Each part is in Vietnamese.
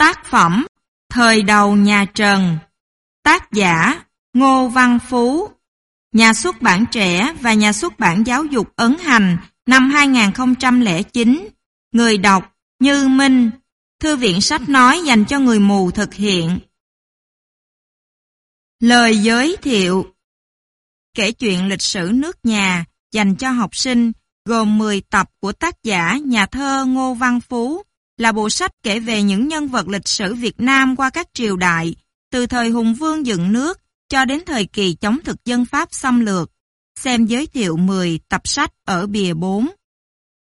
Tác phẩm Thời đầu nhà Trần. Tác giả Ngô Văn Phú. Nhà xuất bản trẻ và nhà xuất bản giáo dục ấn hành năm 2009 Người đọc Như Minh. Thư viện sách nói dành cho người mù thực hiện. Lời giới thiệu. Kể chuyện lịch sử nước nhà dành cho học sinh, gồm 10 tập của tác giả nhà thơ Ngô Văn Phú là bộ sách kể về những nhân vật lịch sử Việt Nam qua các triều đại, từ thời Hùng Vương dựng nước cho đến thời kỳ chống thực dân Pháp xâm lược. Xem giới thiệu 10 tập sách ở bìa 4.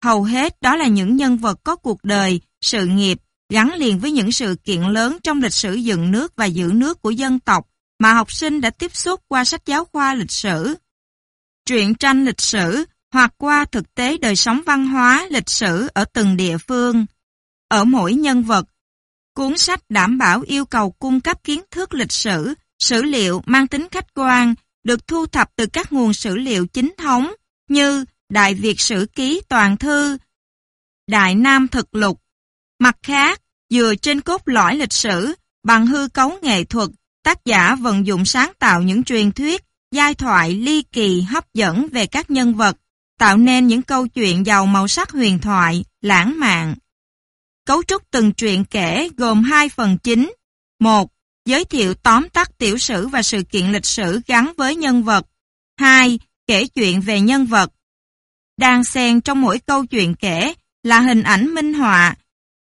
Hầu hết đó là những nhân vật có cuộc đời, sự nghiệp gắn liền với những sự kiện lớn trong lịch sử dựng nước và giữ nước của dân tộc mà học sinh đã tiếp xúc qua sách giáo khoa lịch sử. Truyện tranh lịch sử hoặc qua thực tế đời sống văn hóa, lịch sử ở từng địa phương. Ở mỗi nhân vật, cuốn sách đảm bảo yêu cầu cung cấp kiến thức lịch sử, sử liệu mang tính khách quan, được thu thập từ các nguồn sử liệu chính thống như Đại Việt Sử Ký Toàn Thư, Đại Nam Thực Lục. Mặt khác, dựa trên cốt lõi lịch sử, bằng hư cấu nghệ thuật, tác giả vận dụng sáng tạo những truyền thuyết, giai thoại ly kỳ hấp dẫn về các nhân vật, tạo nên những câu chuyện giàu màu sắc huyền thoại, lãng mạn. Cấu trúc từng truyện kể gồm hai phần chính. một Giới thiệu tóm tắt tiểu sử và sự kiện lịch sử gắn với nhân vật. 2. Kể chuyện về nhân vật. Đang xen trong mỗi câu chuyện kể là hình ảnh minh họa,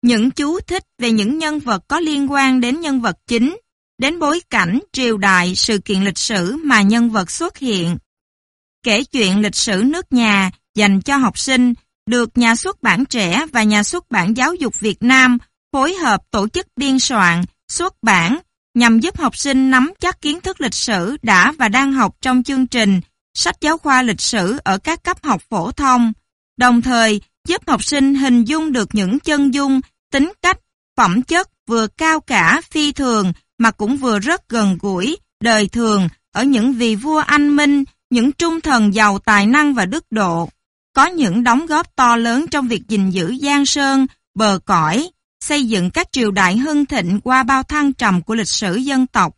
những chú thích về những nhân vật có liên quan đến nhân vật chính, đến bối cảnh, triều đại, sự kiện lịch sử mà nhân vật xuất hiện. Kể chuyện lịch sử nước nhà dành cho học sinh được nhà xuất bản trẻ và nhà xuất bản giáo dục Việt Nam phối hợp tổ chức biên soạn, xuất bản nhằm giúp học sinh nắm chắc kiến thức lịch sử đã và đang học trong chương trình sách giáo khoa lịch sử ở các cấp học phổ thông, đồng thời giúp học sinh hình dung được những chân dung, tính cách, phẩm chất vừa cao cả phi thường mà cũng vừa rất gần gũi, đời thường ở những vị vua anh minh, những trung thần giàu tài năng và đức độ có những đóng góp to lớn trong việc gìn giữ giang sơn, bờ cõi, xây dựng các triều đại hưng thịnh qua bao thăng trầm của lịch sử dân tộc.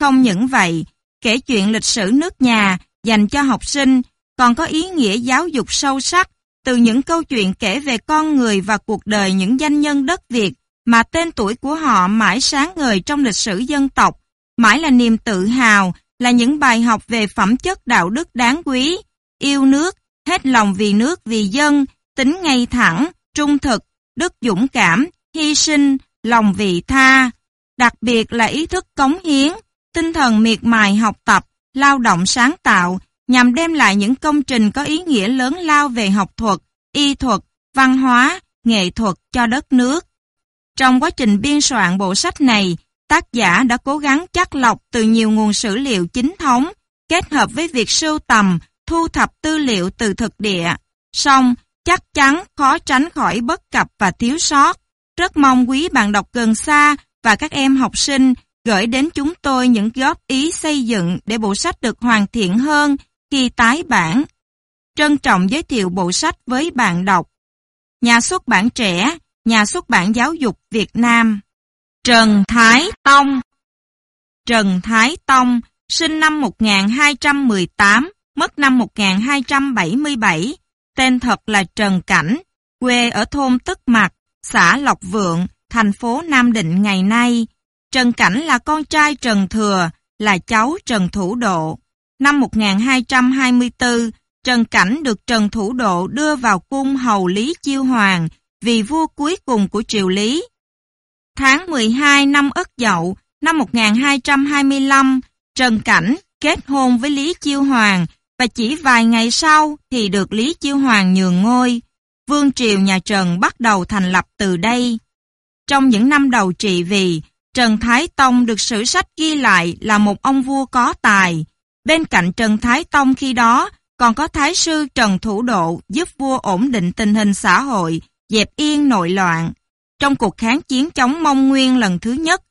Không những vậy, kể chuyện lịch sử nước nhà dành cho học sinh còn có ý nghĩa giáo dục sâu sắc từ những câu chuyện kể về con người và cuộc đời những danh nhân đất Việt mà tên tuổi của họ mãi sáng ngời trong lịch sử dân tộc, mãi là niềm tự hào, là những bài học về phẩm chất đạo đức đáng quý, yêu nước, hết lòng vì nước vì dân, tính ngay thẳng, trung thực, đức dũng cảm, hy sinh, lòng vị tha. Đặc biệt là ý thức cống hiến, tinh thần miệt mài học tập, lao động sáng tạo, nhằm đem lại những công trình có ý nghĩa lớn lao về học thuật, y thuật, văn hóa, nghệ thuật cho đất nước. Trong quá trình biên soạn bộ sách này, tác giả đã cố gắng chắc lọc từ nhiều nguồn sử liệu chính thống, kết hợp với việc sưu tầm, thu thập tư liệu từ thực địa. Song, chắc chắn khó tránh khỏi bất cập và thiếu sót. Rất mong quý bạn đọc gần xa và các em học sinh gửi đến chúng tôi những góp ý xây dựng để bộ sách được hoàn thiện hơn khi tái bản. Trân trọng giới thiệu bộ sách với bạn đọc. Nhà xuất bản trẻ, Nhà xuất bản giáo dục Việt Nam. Trần Thái Tông Trần Thái Tông sinh năm 1218, mất năm 1277, tên thật là Trần Cảnh, quê ở thôn Tức Mặt, xã Lộc Vượng, thành phố Nam Định ngày nay. Trần Cảnh là con trai Trần Thừa, là cháu Trần Thủ Độ. Năm 1224, Trần Cảnh được Trần Thủ Độ đưa vào cung hầu Lý Chiêu Hoàng vì vua cuối cùng của triều Lý. Tháng 12 năm Ất Dậu, năm 1225, Trần Cảnh kết hôn với Lý Chiêu Hoàng và chỉ vài ngày sau thì được Lý Chiêu Hoàng nhường ngôi. Vương triều nhà Trần bắt đầu thành lập từ đây. Trong những năm đầu trị vì, Trần Thái Tông được sử sách ghi lại là một ông vua có tài. Bên cạnh Trần Thái Tông khi đó, còn có Thái sư Trần Thủ Độ giúp vua ổn định tình hình xã hội, dẹp yên nội loạn. Trong cuộc kháng chiến chống Mông Nguyên lần thứ nhất,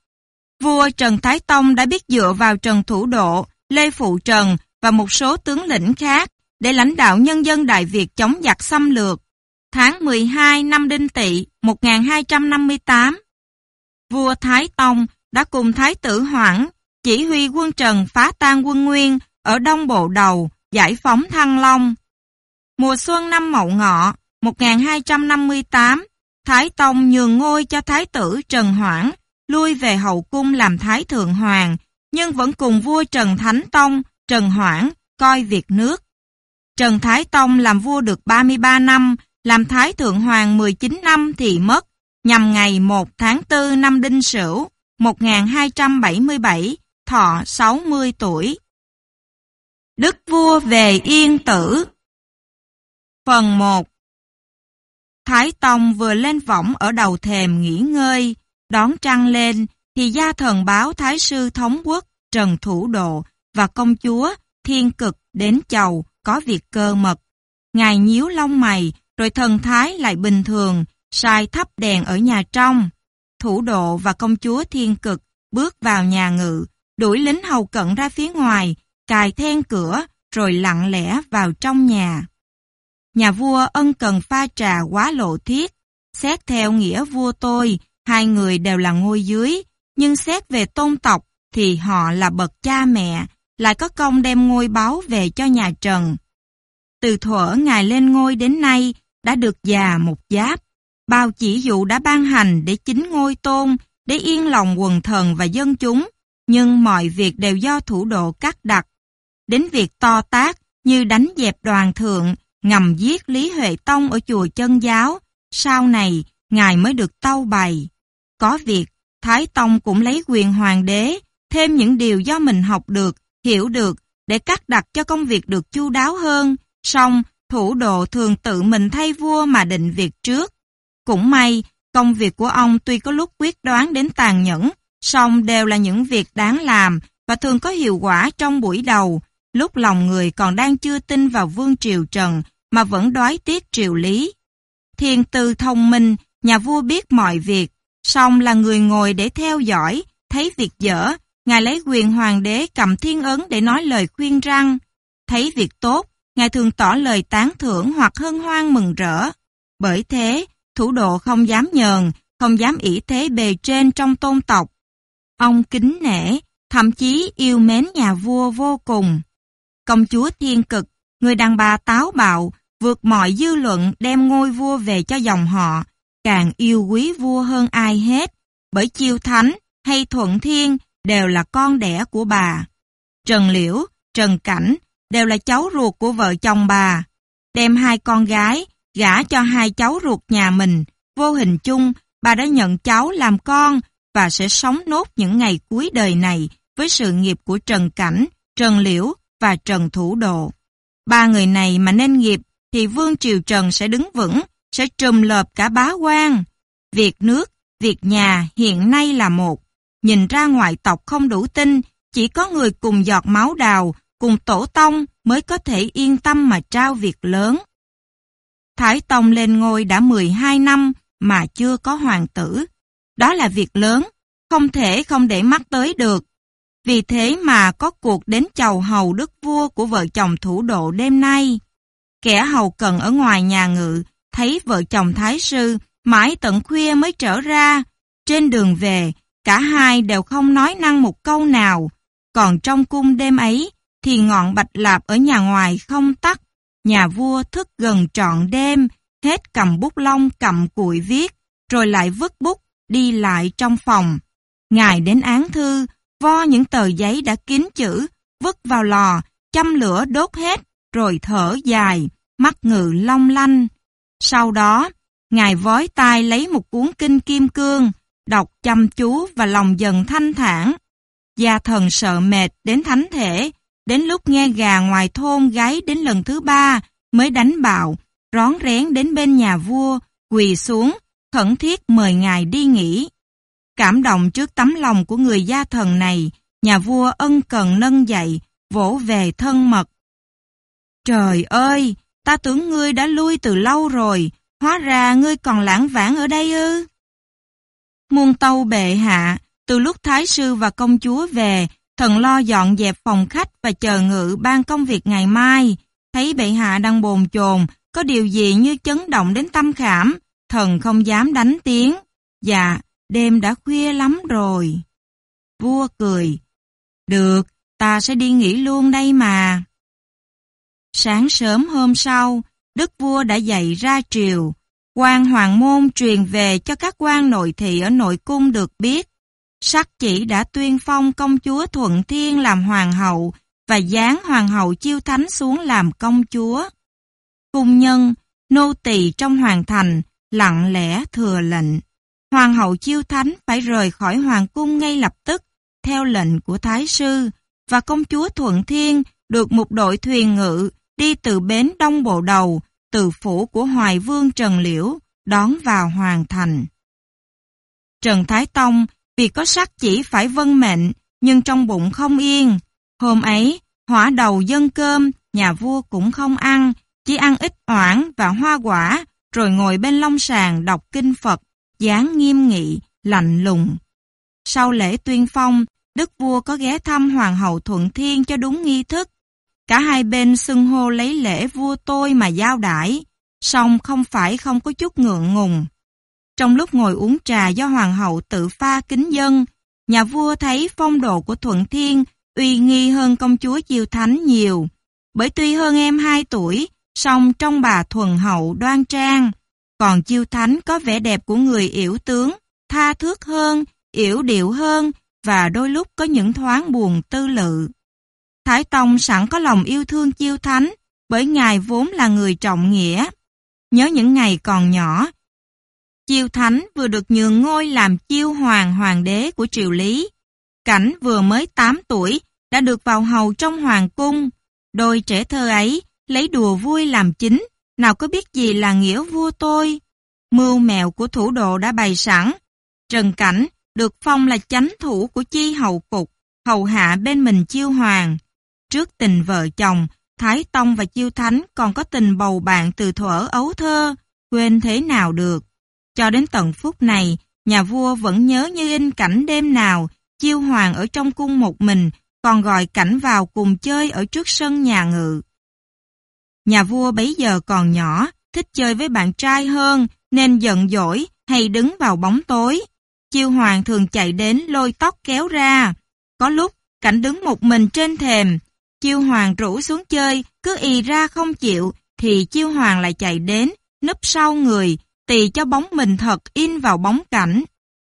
vua Trần Thái Tông đã biết dựa vào Trần Thủ Độ, Lê Phụ Trần và một số tướng lĩnh khác để lãnh đạo nhân dân Đại Việt chống giặc xâm lược. Tháng 12 năm Đinh Tỵ 1258 vua Thái Tông đã cùng Thái tử Hoảng chỉ huy quân Trần phá tan quân Nguyên ở Đông Bộ Đầu, giải phóng Thăng Long. Mùa xuân năm Mậu Ngọ, 1258, Thái Tông nhường ngôi cho Thái tử Trần Hoảng, lui về hậu cung làm Thái Thượng Hoàng, nhưng vẫn cùng vua Trần Thánh Tông, Trần Hoảng, coi việc nước. Trần Thái Tông làm vua được 33 năm, làm Thái Thượng Hoàng 19 năm thì mất, nhằm ngày 1 tháng 4 năm Đinh Sửu, 1277, thọ 60 tuổi. Đức vua về Yên Tử Phần 1 Thái Tông vừa lên võng ở đầu thềm nghỉ ngơi, đón trăng lên, thì gia thần báo Thái sư Thống Quốc, Trần Thủ Độ và công chúa Thiên Cực đến chầu, có việc cơ mật. Ngài nhíu lông mày, rồi thần thái lại bình thường, sai thắp đèn ở nhà trong. Thủ Độ và công chúa Thiên Cực bước vào nhà ngự, đuổi lính hầu cận ra phía ngoài, cài then cửa, rồi lặng lẽ vào trong nhà. Nhà vua ân cần pha trà quá lộ thiết. Xét theo nghĩa vua tôi, hai người đều là ngôi dưới, nhưng xét về tôn tộc thì họ là bậc cha mẹ, lại có công đem ngôi báo về cho nhà Trần. Từ thuở ngài lên ngôi đến nay đã được già một giáp. Bao chỉ dụ đã ban hành để chính ngôi tôn, để yên lòng quần thần và dân chúng, nhưng mọi việc đều do thủ độ cắt đặt. Đến việc to tác như đánh dẹp đoàn thượng, ngầm giết Lý Huệ Tông ở chùa chân giáo, sau này ngài mới được tâu bày. Có việc, Thái Tông cũng lấy quyền hoàng đế, thêm những điều do mình học được, hiểu được, để cắt đặt cho công việc được chu đáo hơn, song thủ độ thường tự mình thay vua mà định việc trước. Cũng may, công việc của ông tuy có lúc quyết đoán đến tàn nhẫn, song đều là những việc đáng làm và thường có hiệu quả trong buổi đầu, lúc lòng người còn đang chưa tin vào vương triều Trần mà vẫn đoái tiếc triều lý. Thiên tư thông minh, nhà vua biết mọi việc, song là người ngồi để theo dõi, thấy việc dở, ngài lấy quyền hoàng đế cầm thiên ấn để nói lời khuyên răng. Thấy việc tốt, ngài thường tỏ lời tán thưởng hoặc hân hoan mừng rỡ. Bởi thế, thủ độ không dám nhờn, không dám ỷ thế bề trên trong tôn tộc. Ông kính nể, thậm chí yêu mến nhà vua vô cùng. Công chúa thiên cực, người đàn bà táo bạo, vượt mọi dư luận đem ngôi vua về cho dòng họ, càng yêu quý vua hơn ai hết, bởi chiêu thánh hay thuận thiên đều là con đẻ của bà. Trần Liễu, Trần Cảnh đều là cháu ruột của vợ chồng bà. Đem hai con gái, gả cho hai cháu ruột nhà mình, vô hình chung bà đã nhận cháu làm con và sẽ sống nốt những ngày cuối đời này với sự nghiệp của Trần Cảnh, Trần Liễu và Trần Thủ Độ. Ba người này mà nên nghiệp thì Vương Triều Trần sẽ đứng vững, sẽ trùm lợp cả bá quan. Việc nước, việc nhà hiện nay là một. Nhìn ra ngoại tộc không đủ tin, chỉ có người cùng giọt máu đào, cùng tổ tông mới có thể yên tâm mà trao việc lớn. Thái Tông lên ngôi đã 12 năm mà chưa có hoàng tử. Đó là việc lớn, không thể không để mắt tới được. Vì thế mà có cuộc đến chầu hầu đức vua của vợ chồng thủ độ đêm nay. Kẻ hầu cần ở ngoài nhà ngự, thấy vợ chồng thái sư, mãi tận khuya mới trở ra. Trên đường về, cả hai đều không nói năng một câu nào. Còn trong cung đêm ấy, thì ngọn bạch lạp ở nhà ngoài không tắt. Nhà vua thức gần trọn đêm, hết cầm bút lông cầm cuội viết, rồi lại vứt bút, đi lại trong phòng. Ngài đến án thư, vo những tờ giấy đã kín chữ, vứt vào lò, châm lửa đốt hết, rồi thở dài, mắt ngự long lanh. Sau đó, Ngài vói tay lấy một cuốn kinh kim cương, đọc chăm chú và lòng dần thanh thản. Gia thần sợ mệt đến thánh thể, đến lúc nghe gà ngoài thôn gáy đến lần thứ ba mới đánh bạo, rón rén đến bên nhà vua, quỳ xuống, khẩn thiết mời ngài đi nghỉ. Cảm động trước tấm lòng của người gia thần này, nhà vua ân cần nâng dậy, vỗ về thân mật. Trời ơi, ta tưởng ngươi đã lui từ lâu rồi, hóa ra ngươi còn lãng vãng ở đây ư. Muôn tâu bệ hạ, từ lúc thái sư và công chúa về, thần lo dọn dẹp phòng khách và chờ ngự ban công việc ngày mai. Thấy bệ hạ đang bồn chồn, có điều gì như chấn động đến tâm khảm, thần không dám đánh tiếng. Dạ, đêm đã khuya lắm rồi. Vua cười, được, ta sẽ đi nghỉ luôn đây mà. Sáng sớm hôm sau, đức vua đã dậy ra triều quan hoàng môn truyền về cho các quan nội thị ở nội cung được biết. Sắc chỉ đã tuyên phong công chúa Thuận Thiên làm hoàng hậu và giáng hoàng hậu chiêu thánh xuống làm công chúa. Cung nhân, nô tỳ trong hoàng thành, lặng lẽ thừa lệnh. Hoàng hậu chiêu thánh phải rời khỏi hoàng cung ngay lập tức, theo lệnh của Thái sư, và công chúa Thuận Thiên được một đội thuyền ngự đi từ bến Đông Bộ Đầu, từ phủ của Hoài Vương Trần Liễu, đón vào hoàng thành. Trần Thái Tông vì có sắc chỉ phải vân mệnh, nhưng trong bụng không yên. Hôm ấy, hỏa đầu dân cơm, nhà vua cũng không ăn, chỉ ăn ít oản và hoa quả, rồi ngồi bên long sàng đọc kinh Phật, dáng nghiêm nghị, lạnh lùng. Sau lễ tuyên phong, đức vua có ghé thăm hoàng hậu Thuận Thiên cho đúng nghi thức. Cả hai bên xưng hô lấy lễ vua tôi mà giao đãi, song không phải không có chút ngượng ngùng. Trong lúc ngồi uống trà do hoàng hậu tự pha kính dân, nhà vua thấy phong độ của Thuận Thiên uy nghi hơn công chúa Diêu Thánh nhiều. Bởi tuy hơn em 2 tuổi, song trong bà thuần hậu đoan trang, còn Chiêu Thánh có vẻ đẹp của người yểu tướng, tha thước hơn, yểu điệu hơn và đôi lúc có những thoáng buồn tư lự. Thái Tông sẵn có lòng yêu thương Chiêu Thánh bởi ngài vốn là người trọng nghĩa. Nhớ những ngày còn nhỏ, Chiêu Thánh vừa được nhường ngôi làm chiêu hoàng hoàng đế của triều Lý. Cảnh vừa mới 8 tuổi đã được vào hầu trong hoàng cung. Đôi trẻ thơ ấy lấy đùa vui làm chính, nào có biết gì là nghĩa vua tôi. Mưu mèo của thủ độ đã bày sẵn. Trần Cảnh được phong là chánh thủ của chi hầu cục, hầu hạ bên mình chiêu hoàng. Trước tình vợ chồng, Thái Tông và Chiêu Thánh còn có tình bầu bạn từ thuở ấu thơ, quên thế nào được. Cho đến tận phút này, nhà vua vẫn nhớ như in cảnh đêm nào, chiêu hoàng ở trong cung một mình, còn gọi cảnh vào cùng chơi ở trước sân nhà ngự. Nhà vua bấy giờ còn nhỏ, thích chơi với bạn trai hơn, nên giận dỗi hay đứng vào bóng tối. Chiêu hoàng thường chạy đến lôi tóc kéo ra. Có lúc, cảnh đứng một mình trên thềm. Chiêu hoàng rủ xuống chơi, cứ y ra không chịu, thì chiêu hoàng lại chạy đến, nấp sau người, tì cho bóng mình thật in vào bóng cảnh.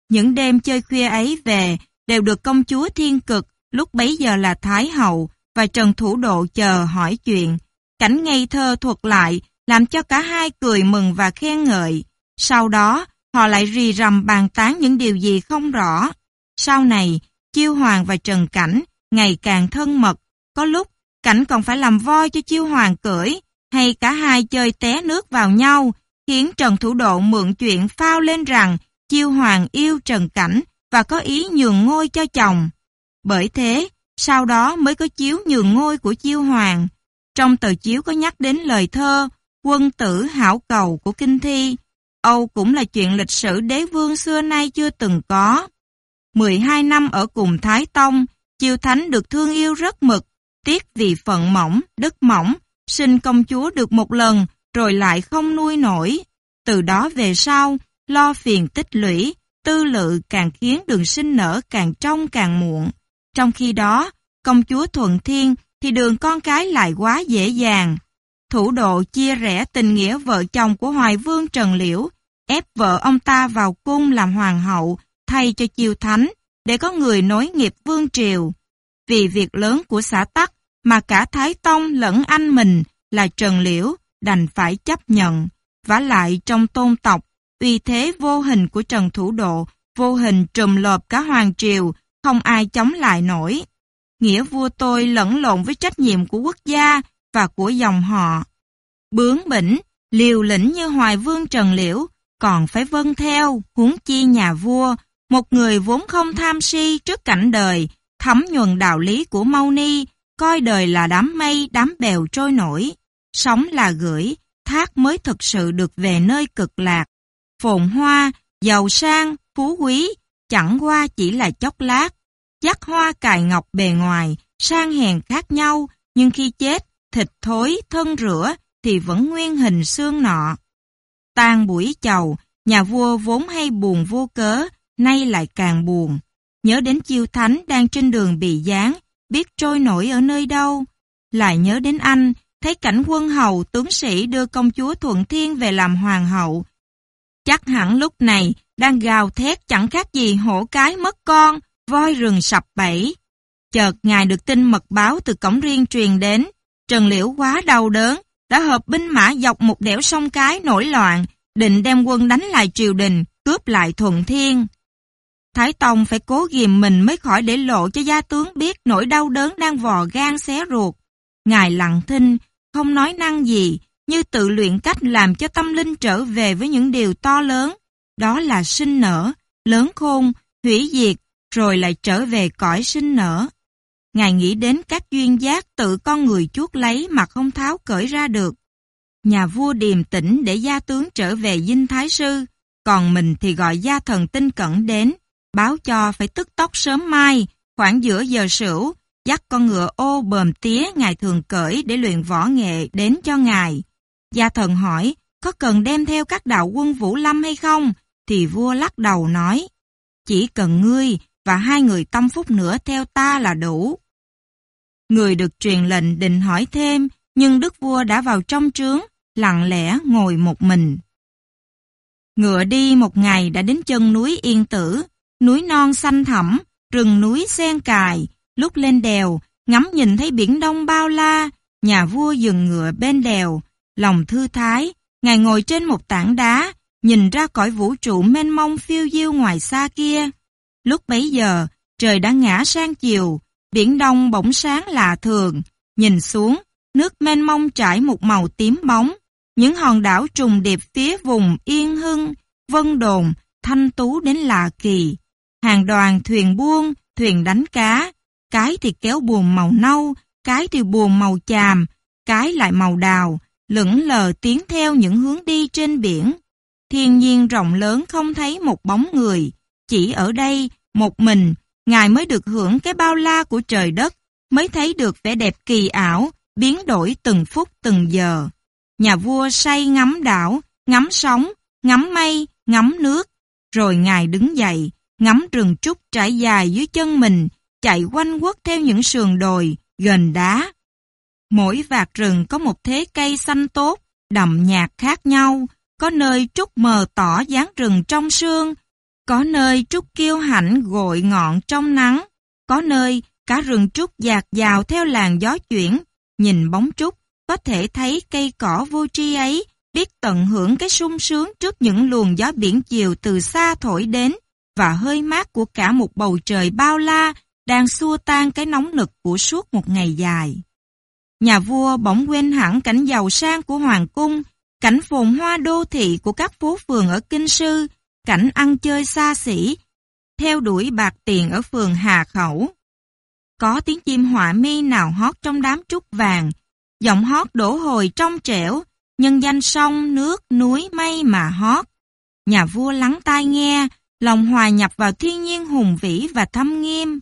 Những đêm chơi khuya ấy về đều được công chúa thiên cực, lúc bấy giờ là Thái Hậu, và Trần Thủ Độ chờ hỏi chuyện. Cảnh ngây thơ thuật lại, làm cho cả hai cười mừng và khen ngợi. Sau đó, họ lại rì rầm bàn tán những điều gì không rõ. Sau này, Chiêu Hoàng và Trần Cảnh ngày càng thân mật. Có lúc, Cảnh còn phải làm voi cho Chiêu Hoàng cưỡi, hay cả hai chơi té nước vào nhau, khiến Trần Thủ Độ mượn chuyện phao lên rằng Chiêu Hoàng yêu Trần Cảnh và có ý nhường ngôi cho chồng. Bởi thế, sau đó mới có chiếu nhường ngôi của Chiêu Hoàng. Trong tờ chiếu có nhắc đến lời thơ Quân tử hảo cầu của Kinh Thi. Âu cũng là chuyện lịch sử đế vương xưa nay chưa từng có. 12 năm ở cùng Thái Tông, Chiêu Thánh được thương yêu rất mực, tiếc vì phận mỏng, đất mỏng, sinh công chúa được một lần rồi lại không nuôi nổi. Từ đó về sau, lo phiền tích lũy, tư lự càng khiến đường sinh nở càng trong càng muộn. Trong khi đó, công chúa Thuận Thiên thì đường con cái lại quá dễ dàng. Thủ độ chia rẽ tình nghĩa vợ chồng của Hoài Vương Trần Liễu, ép vợ ông ta vào cung làm hoàng hậu, thay cho chiêu thánh, để có người nối nghiệp vương triều. Vì việc lớn của xã Tắc mà cả Thái Tông lẫn anh mình là Trần Liễu đành phải chấp nhận. vả lại trong tôn tộc, uy thế vô hình của Trần Thủ Độ, vô hình trùm lợp cả hoàng triều, không ai chống lại nổi. Nghĩa vua tôi lẫn lộn với trách nhiệm của quốc gia và của dòng họ. Bướng bỉnh, liều lĩnh như Hoài Vương Trần Liễu, còn phải vâng theo, huống chi nhà vua, một người vốn không tham si trước cảnh đời, thấm nhuần đạo lý của Mâu Ni, coi đời là đám mây, đám bèo trôi nổi. Sống là gửi, thác mới thực sự được về nơi cực lạc. Phồn hoa, giàu sang, phú quý, chẳng qua chỉ là chốc lát. Chắc hoa cài ngọc bề ngoài, sang hèn khác nhau, nhưng khi chết, thịt thối, thân rửa, thì vẫn nguyên hình xương nọ. Tan buổi chầu, nhà vua vốn hay buồn vô cớ, nay lại càng buồn. Nhớ đến chiêu thánh đang trên đường bị giáng, biết trôi nổi ở nơi đâu. Lại nhớ đến anh, thấy cảnh quân hầu tướng sĩ đưa công chúa Thuận Thiên về làm hoàng hậu. Chắc hẳn lúc này đang gào thét chẳng khác gì hổ cái mất con, voi rừng sập bẫy. Chợt ngài được tin mật báo từ cổng riêng truyền đến, Trần Liễu quá đau đớn, đã hợp binh mã dọc một đẻo sông cái nổi loạn, định đem quân đánh lại triều đình, cướp lại Thuận Thiên. Thái Tông phải cố ghìm mình mới khỏi để lộ cho gia tướng biết nỗi đau đớn đang vò gan xé ruột. Ngài lặng thinh, không nói năng gì, như tự luyện cách làm cho tâm linh trở về với những điều to lớn. Đó là sinh nở, lớn khôn, hủy diệt, rồi lại trở về cõi sinh nở. Ngài nghĩ đến các duyên giác tự con người chuốt lấy mà không tháo cởi ra được. Nhà vua điềm tĩnh để gia tướng trở về dinh thái sư, còn mình thì gọi gia thần tinh cẩn đến, báo cho phải tức tốc sớm mai, khoảng giữa giờ sửu, dắt con ngựa ô bờm tía ngài thường cởi để luyện võ nghệ đến cho ngài. Gia thần hỏi, có cần đem theo các đạo quân Vũ Lâm hay không? Thì vua lắc đầu nói, chỉ cần ngươi và hai người tâm phúc nữa theo ta là đủ. Người được truyền lệnh định hỏi thêm, nhưng đức vua đã vào trong trướng, lặng lẽ ngồi một mình. Ngựa đi một ngày đã đến chân núi Yên Tử, núi non xanh thẳm, rừng núi sen cài, lúc lên đèo, ngắm nhìn thấy biển đông bao la, nhà vua dừng ngựa bên đèo, lòng thư thái, ngài ngồi trên một tảng đá, nhìn ra cõi vũ trụ mênh mông phiêu diêu ngoài xa kia. Lúc bấy giờ, trời đã ngã sang chiều, biển đông bỗng sáng lạ thường, nhìn xuống, nước mênh mông trải một màu tím bóng, những hòn đảo trùng điệp phía vùng Yên Hưng, Vân Đồn, Thanh Tú đến lạ kỳ. Hàng đoàn thuyền buông, thuyền đánh cá, cái thì kéo buồm màu nâu, cái thì buồm màu chàm, cái lại màu đào, lững lờ tiến theo những hướng đi trên biển. Thiên nhiên rộng lớn không thấy một bóng người, chỉ ở đây, một mình, Ngài mới được hưởng cái bao la của trời đất, mới thấy được vẻ đẹp kỳ ảo, biến đổi từng phút từng giờ. Nhà vua say ngắm đảo, ngắm sóng, ngắm mây, ngắm nước. Rồi Ngài đứng dậy, ngắm rừng trúc trải dài dưới chân mình, chạy quanh quất theo những sườn đồi, gần đá. Mỗi vạt rừng có một thế cây xanh tốt, đậm nhạt khác nhau, có nơi trúc mờ tỏ dáng rừng trong sương, có nơi trúc kiêu hãnh gội ngọn trong nắng, có nơi cả rừng trúc dạt dào theo làn gió chuyển, nhìn bóng trúc, có thể thấy cây cỏ vô tri ấy, biết tận hưởng cái sung sướng trước những luồng gió biển chiều từ xa thổi đến, và hơi mát của cả một bầu trời bao la đang xua tan cái nóng nực của suốt một ngày dài. Nhà vua bỗng quên hẳn cảnh giàu sang của hoàng cung, cảnh phồn hoa đô thị của các phố phường ở Kinh Sư, cảnh ăn chơi xa xỉ, theo đuổi bạc tiền ở phường Hà Khẩu. Có tiếng chim họa mi nào hót trong đám trúc vàng, giọng hót đổ hồi trong trẻo, nhân danh sông, nước, núi, mây mà hót. Nhà vua lắng tai nghe, lòng hòa nhập vào thiên nhiên hùng vĩ và thâm nghiêm.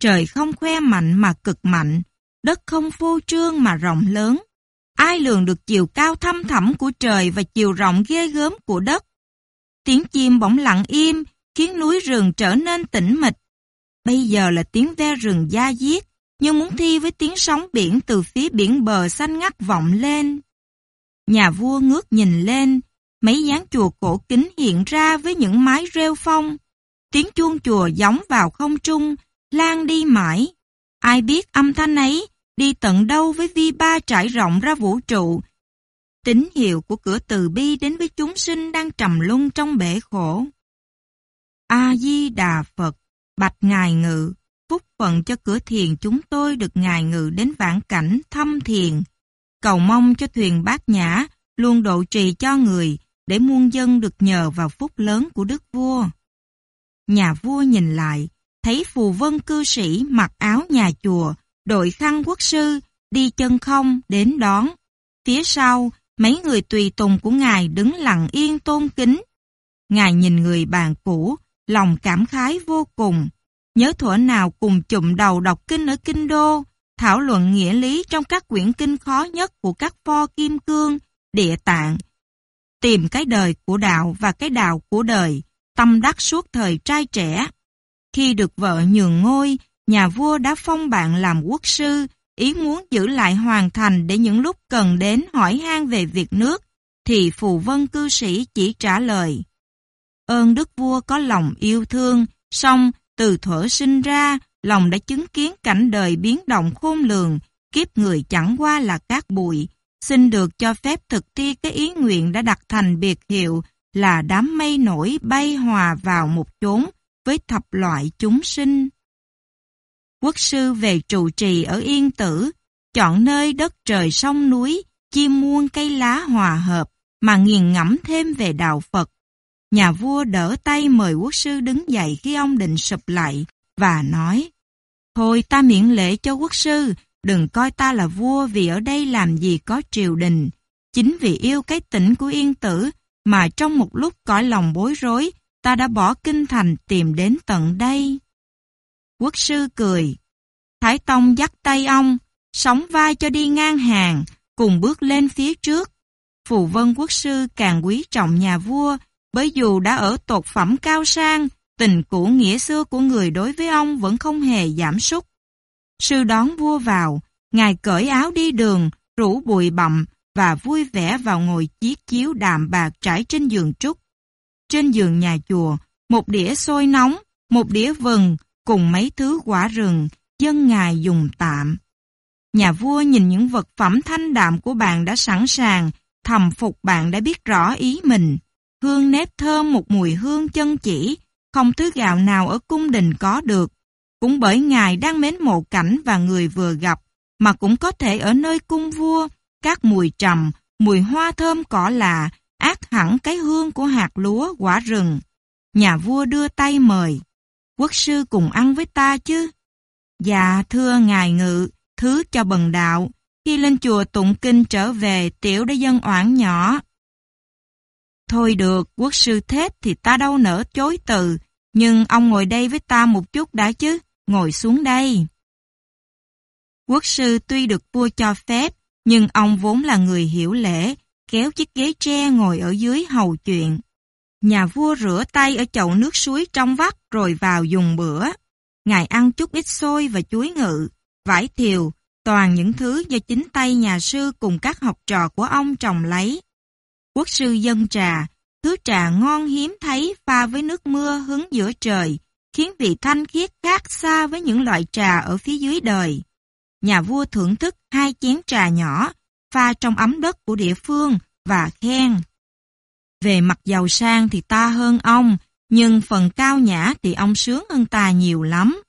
Trời không khoe mạnh mà cực mạnh, đất không phô trương mà rộng lớn. Ai lường được chiều cao thâm thẳm của trời và chiều rộng ghê gớm của đất? Tiếng chim bỗng lặng im, khiến núi rừng trở nên tĩnh mịch. Bây giờ là tiếng ve rừng da diết, nhưng muốn thi với tiếng sóng biển từ phía biển bờ xanh ngắt vọng lên. Nhà vua ngước nhìn lên, mấy dáng chùa cổ kính hiện ra với những mái rêu phong. Tiếng chuông chùa gióng vào không trung, lan đi mãi. Ai biết âm thanh ấy đi tận đâu với vi ba trải rộng ra vũ trụ tín hiệu của cửa từ bi đến với chúng sinh đang trầm luân trong bể khổ. A-di-đà Phật, bạch Ngài Ngự, phúc phận cho cửa thiền chúng tôi được Ngài Ngự đến vãng cảnh thâm thiền. Cầu mong cho thuyền bát nhã luôn độ trì cho người để muôn dân được nhờ vào phúc lớn của Đức Vua. Nhà vua nhìn lại, thấy phù vân cư sĩ mặc áo nhà chùa, đội khăn quốc sư, đi chân không đến đón. Phía sau mấy người tùy tùng của Ngài đứng lặng yên tôn kính. Ngài nhìn người bạn cũ, lòng cảm khái vô cùng. Nhớ thuở nào cùng chụm đầu đọc kinh ở Kinh Đô, thảo luận nghĩa lý trong các quyển kinh khó nhất của các pho kim cương, địa tạng. Tìm cái đời của đạo và cái đạo của đời, tâm đắc suốt thời trai trẻ. Khi được vợ nhường ngôi, nhà vua đã phong bạn làm quốc sư, ý muốn giữ lại hoàn thành để những lúc cần đến hỏi han về việc nước, thì phù vân cư sĩ chỉ trả lời. Ơn đức vua có lòng yêu thương, song từ thuở sinh ra, lòng đã chứng kiến cảnh đời biến động khôn lường, kiếp người chẳng qua là cát bụi, xin được cho phép thực thi cái ý nguyện đã đặt thành biệt hiệu là đám mây nổi bay hòa vào một chốn với thập loại chúng sinh. Quốc sư về trụ trì ở Yên Tử, chọn nơi đất trời sông núi, chim muôn cây lá hòa hợp, mà nghiền ngẫm thêm về đạo Phật. Nhà vua đỡ tay mời quốc sư đứng dậy khi ông định sụp lại, và nói, Thôi ta miễn lễ cho quốc sư, đừng coi ta là vua vì ở đây làm gì có triều đình. Chính vì yêu cái tỉnh của yên tử, mà trong một lúc cõi lòng bối rối, ta đã bỏ kinh thành tìm đến tận đây. Quốc sư cười. Thái Tông dắt tay ông, sóng vai cho đi ngang hàng, cùng bước lên phía trước. Phù Vân Quốc sư càng quý trọng nhà vua, bởi dù đã ở tột phẩm cao sang, tình cũ nghĩa xưa của người đối với ông vẫn không hề giảm sút. Sư đón vua vào, ngài cởi áo đi đường, rủ bụi bặm và vui vẻ vào ngồi chiếc chiếu đạm bạc trải trên giường trúc. Trên giường nhà chùa, một đĩa xôi nóng, một đĩa vừng cùng mấy thứ quả rừng, dân ngài dùng tạm. Nhà vua nhìn những vật phẩm thanh đạm của bạn đã sẵn sàng, thầm phục bạn đã biết rõ ý mình. Hương nếp thơm một mùi hương chân chỉ, không thứ gạo nào ở cung đình có được. Cũng bởi ngài đang mến mộ cảnh và người vừa gặp, mà cũng có thể ở nơi cung vua, các mùi trầm, mùi hoa thơm cỏ lạ, ác hẳn cái hương của hạt lúa quả rừng. Nhà vua đưa tay mời, quốc sư cùng ăn với ta chứ? Dạ thưa ngài ngự, thứ cho bần đạo, khi lên chùa tụng kinh trở về tiểu đã dân oản nhỏ. Thôi được, quốc sư thết thì ta đâu nỡ chối từ, nhưng ông ngồi đây với ta một chút đã chứ, ngồi xuống đây. Quốc sư tuy được vua cho phép, nhưng ông vốn là người hiểu lễ, kéo chiếc ghế tre ngồi ở dưới hầu chuyện. Nhà vua rửa tay ở chậu nước suối trong vắt rồi vào dùng bữa. Ngài ăn chút ít xôi và chuối ngự, vải thiều, toàn những thứ do chính tay nhà sư cùng các học trò của ông trồng lấy. Quốc sư dân trà, thứ trà ngon hiếm thấy pha với nước mưa hứng giữa trời, khiến vị thanh khiết khác xa với những loại trà ở phía dưới đời. Nhà vua thưởng thức hai chén trà nhỏ, pha trong ấm đất của địa phương và khen. Về mặt giàu sang thì ta hơn ông, nhưng phần cao nhã thì ông sướng hơn ta nhiều lắm.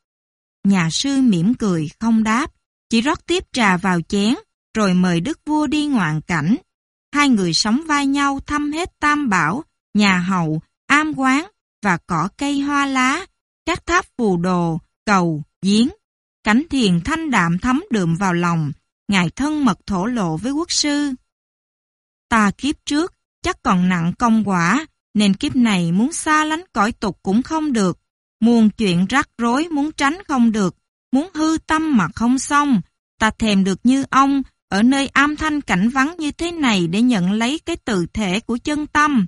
Nhà sư mỉm cười không đáp, chỉ rót tiếp trà vào chén, rồi mời đức vua đi ngoạn cảnh. Hai người sống vai nhau thăm hết tam bảo, nhà hậu, am quán và cỏ cây hoa lá, các tháp phù đồ, cầu, giếng. Cảnh thiền thanh đạm thấm đượm vào lòng, ngài thân mật thổ lộ với quốc sư. Ta kiếp trước, chắc còn nặng công quả, nên kiếp này muốn xa lánh cõi tục cũng không được. Muôn chuyện rắc rối muốn tránh không được, muốn hư tâm mà không xong. Ta thèm được như ông, ở nơi am thanh cảnh vắng như thế này để nhận lấy cái tự thể của chân tâm.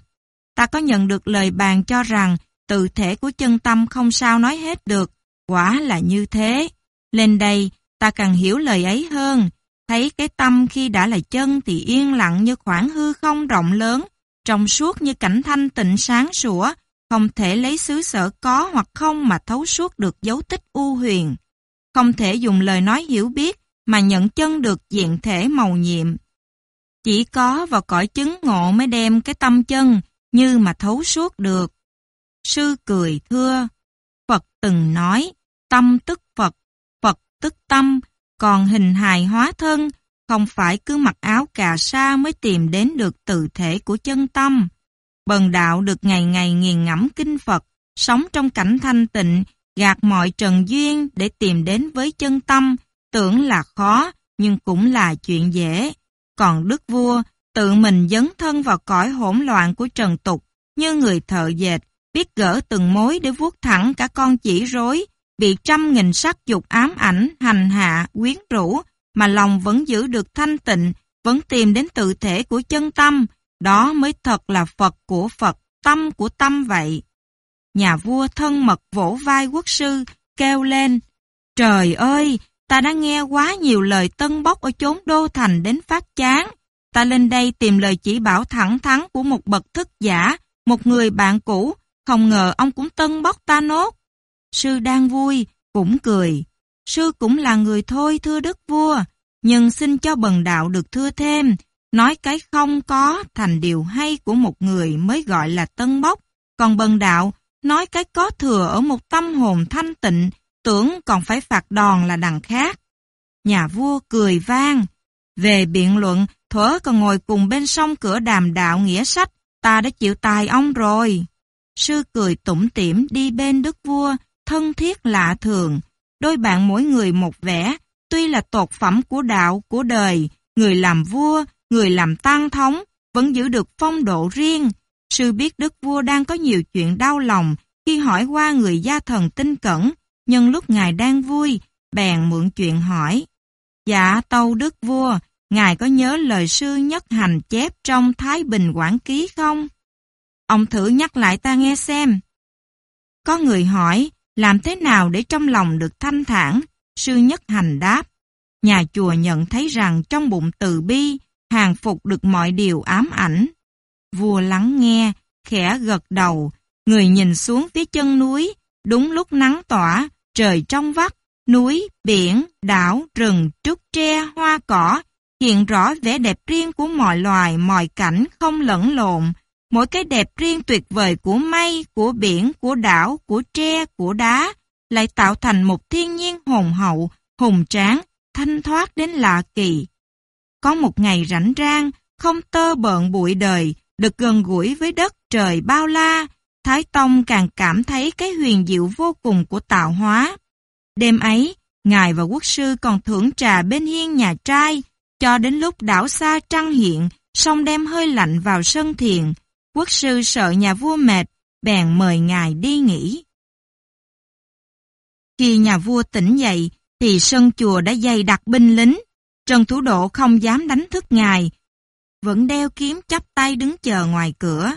Ta có nhận được lời bàn cho rằng tự thể của chân tâm không sao nói hết được, quả là như thế. Lên đây, ta càng hiểu lời ấy hơn, thấy cái tâm khi đã là chân thì yên lặng như khoảng hư không rộng lớn, trong suốt như cảnh thanh tịnh sáng sủa, không thể lấy xứ sở có hoặc không mà thấu suốt được dấu tích u huyền. Không thể dùng lời nói hiểu biết mà nhận chân được diện thể màu nhiệm. Chỉ có vào cõi chứng ngộ mới đem cái tâm chân như mà thấu suốt được. Sư cười thưa, Phật từng nói, tâm tức Phật, Phật tức tâm, còn hình hài hóa thân, không phải cứ mặc áo cà sa mới tìm đến được tự thể của chân tâm. Bần đạo được ngày ngày nghiền ngẫm kinh Phật, sống trong cảnh thanh tịnh, gạt mọi trần duyên để tìm đến với chân tâm, tưởng là khó, nhưng cũng là chuyện dễ. Còn Đức Vua tự mình dấn thân vào cõi hỗn loạn của trần tục, như người thợ dệt, biết gỡ từng mối để vuốt thẳng cả con chỉ rối, bị trăm nghìn sắc dục ám ảnh, hành hạ, quyến rũ, mà lòng vẫn giữ được thanh tịnh, vẫn tìm đến tự thể của chân tâm, đó mới thật là Phật của Phật, tâm của tâm vậy. nhà vua thân mật vỗ vai quốc sư, kêu lên, Trời ơi, ta đã nghe quá nhiều lời tân bốc ở chốn đô thành đến phát chán. Ta lên đây tìm lời chỉ bảo thẳng thắn của một bậc thức giả, một người bạn cũ, không ngờ ông cũng tân bóc ta nốt. Sư đang vui, cũng cười. Sư cũng là người thôi thưa đức vua, nhưng xin cho bần đạo được thưa thêm, nói cái không có thành điều hay của một người mới gọi là tân bốc, còn bần đạo nói cái có thừa ở một tâm hồn thanh tịnh, tưởng còn phải phạt đòn là đằng khác. Nhà vua cười vang. Về biện luận, thuở còn ngồi cùng bên sông cửa đàm đạo nghĩa sách, ta đã chịu tài ông rồi. Sư cười tủm tỉm đi bên đức vua, thân thiết lạ thường. Đôi bạn mỗi người một vẻ, tuy là tột phẩm của đạo, của đời, người làm vua, người làm tăng thống, vẫn giữ được phong độ riêng. Sư biết đức vua đang có nhiều chuyện đau lòng khi hỏi qua người gia thần tinh cẩn, nhân lúc ngài đang vui, bèn mượn chuyện hỏi. Dạ tâu đức vua, ngài có nhớ lời sư nhất hành chép trong Thái Bình Quảng Ký không? Ông thử nhắc lại ta nghe xem. Có người hỏi, làm thế nào để trong lòng được thanh thản? Sư nhất hành đáp. Nhà chùa nhận thấy rằng trong bụng từ bi, hàng phục được mọi điều ám ảnh. Vua lắng nghe, khẽ gật đầu, người nhìn xuống phía chân núi, đúng lúc nắng tỏa, trời trong vắt, núi, biển, đảo, rừng, trúc tre, hoa cỏ, hiện rõ vẻ đẹp riêng của mọi loài, mọi cảnh không lẫn lộn, mỗi cái đẹp riêng tuyệt vời của mây, của biển, của đảo, của tre, của đá, lại tạo thành một thiên nhiên hồn hậu, hùng tráng, thanh thoát đến lạ kỳ. Có một ngày rảnh rang, không tơ bợn bụi đời, được gần gũi với đất trời bao la, Thái Tông càng cảm thấy cái huyền diệu vô cùng của tạo hóa. Đêm ấy, Ngài và quốc sư còn thưởng trà bên hiên nhà trai, cho đến lúc đảo xa trăng hiện, sông đem hơi lạnh vào sân thiền. Quốc sư sợ nhà vua mệt, bèn mời Ngài đi nghỉ. Khi nhà vua tỉnh dậy, thì sân chùa đã dày đặt binh lính. Trần Thủ Độ không dám đánh thức Ngài, vẫn đeo kiếm chắp tay đứng chờ ngoài cửa.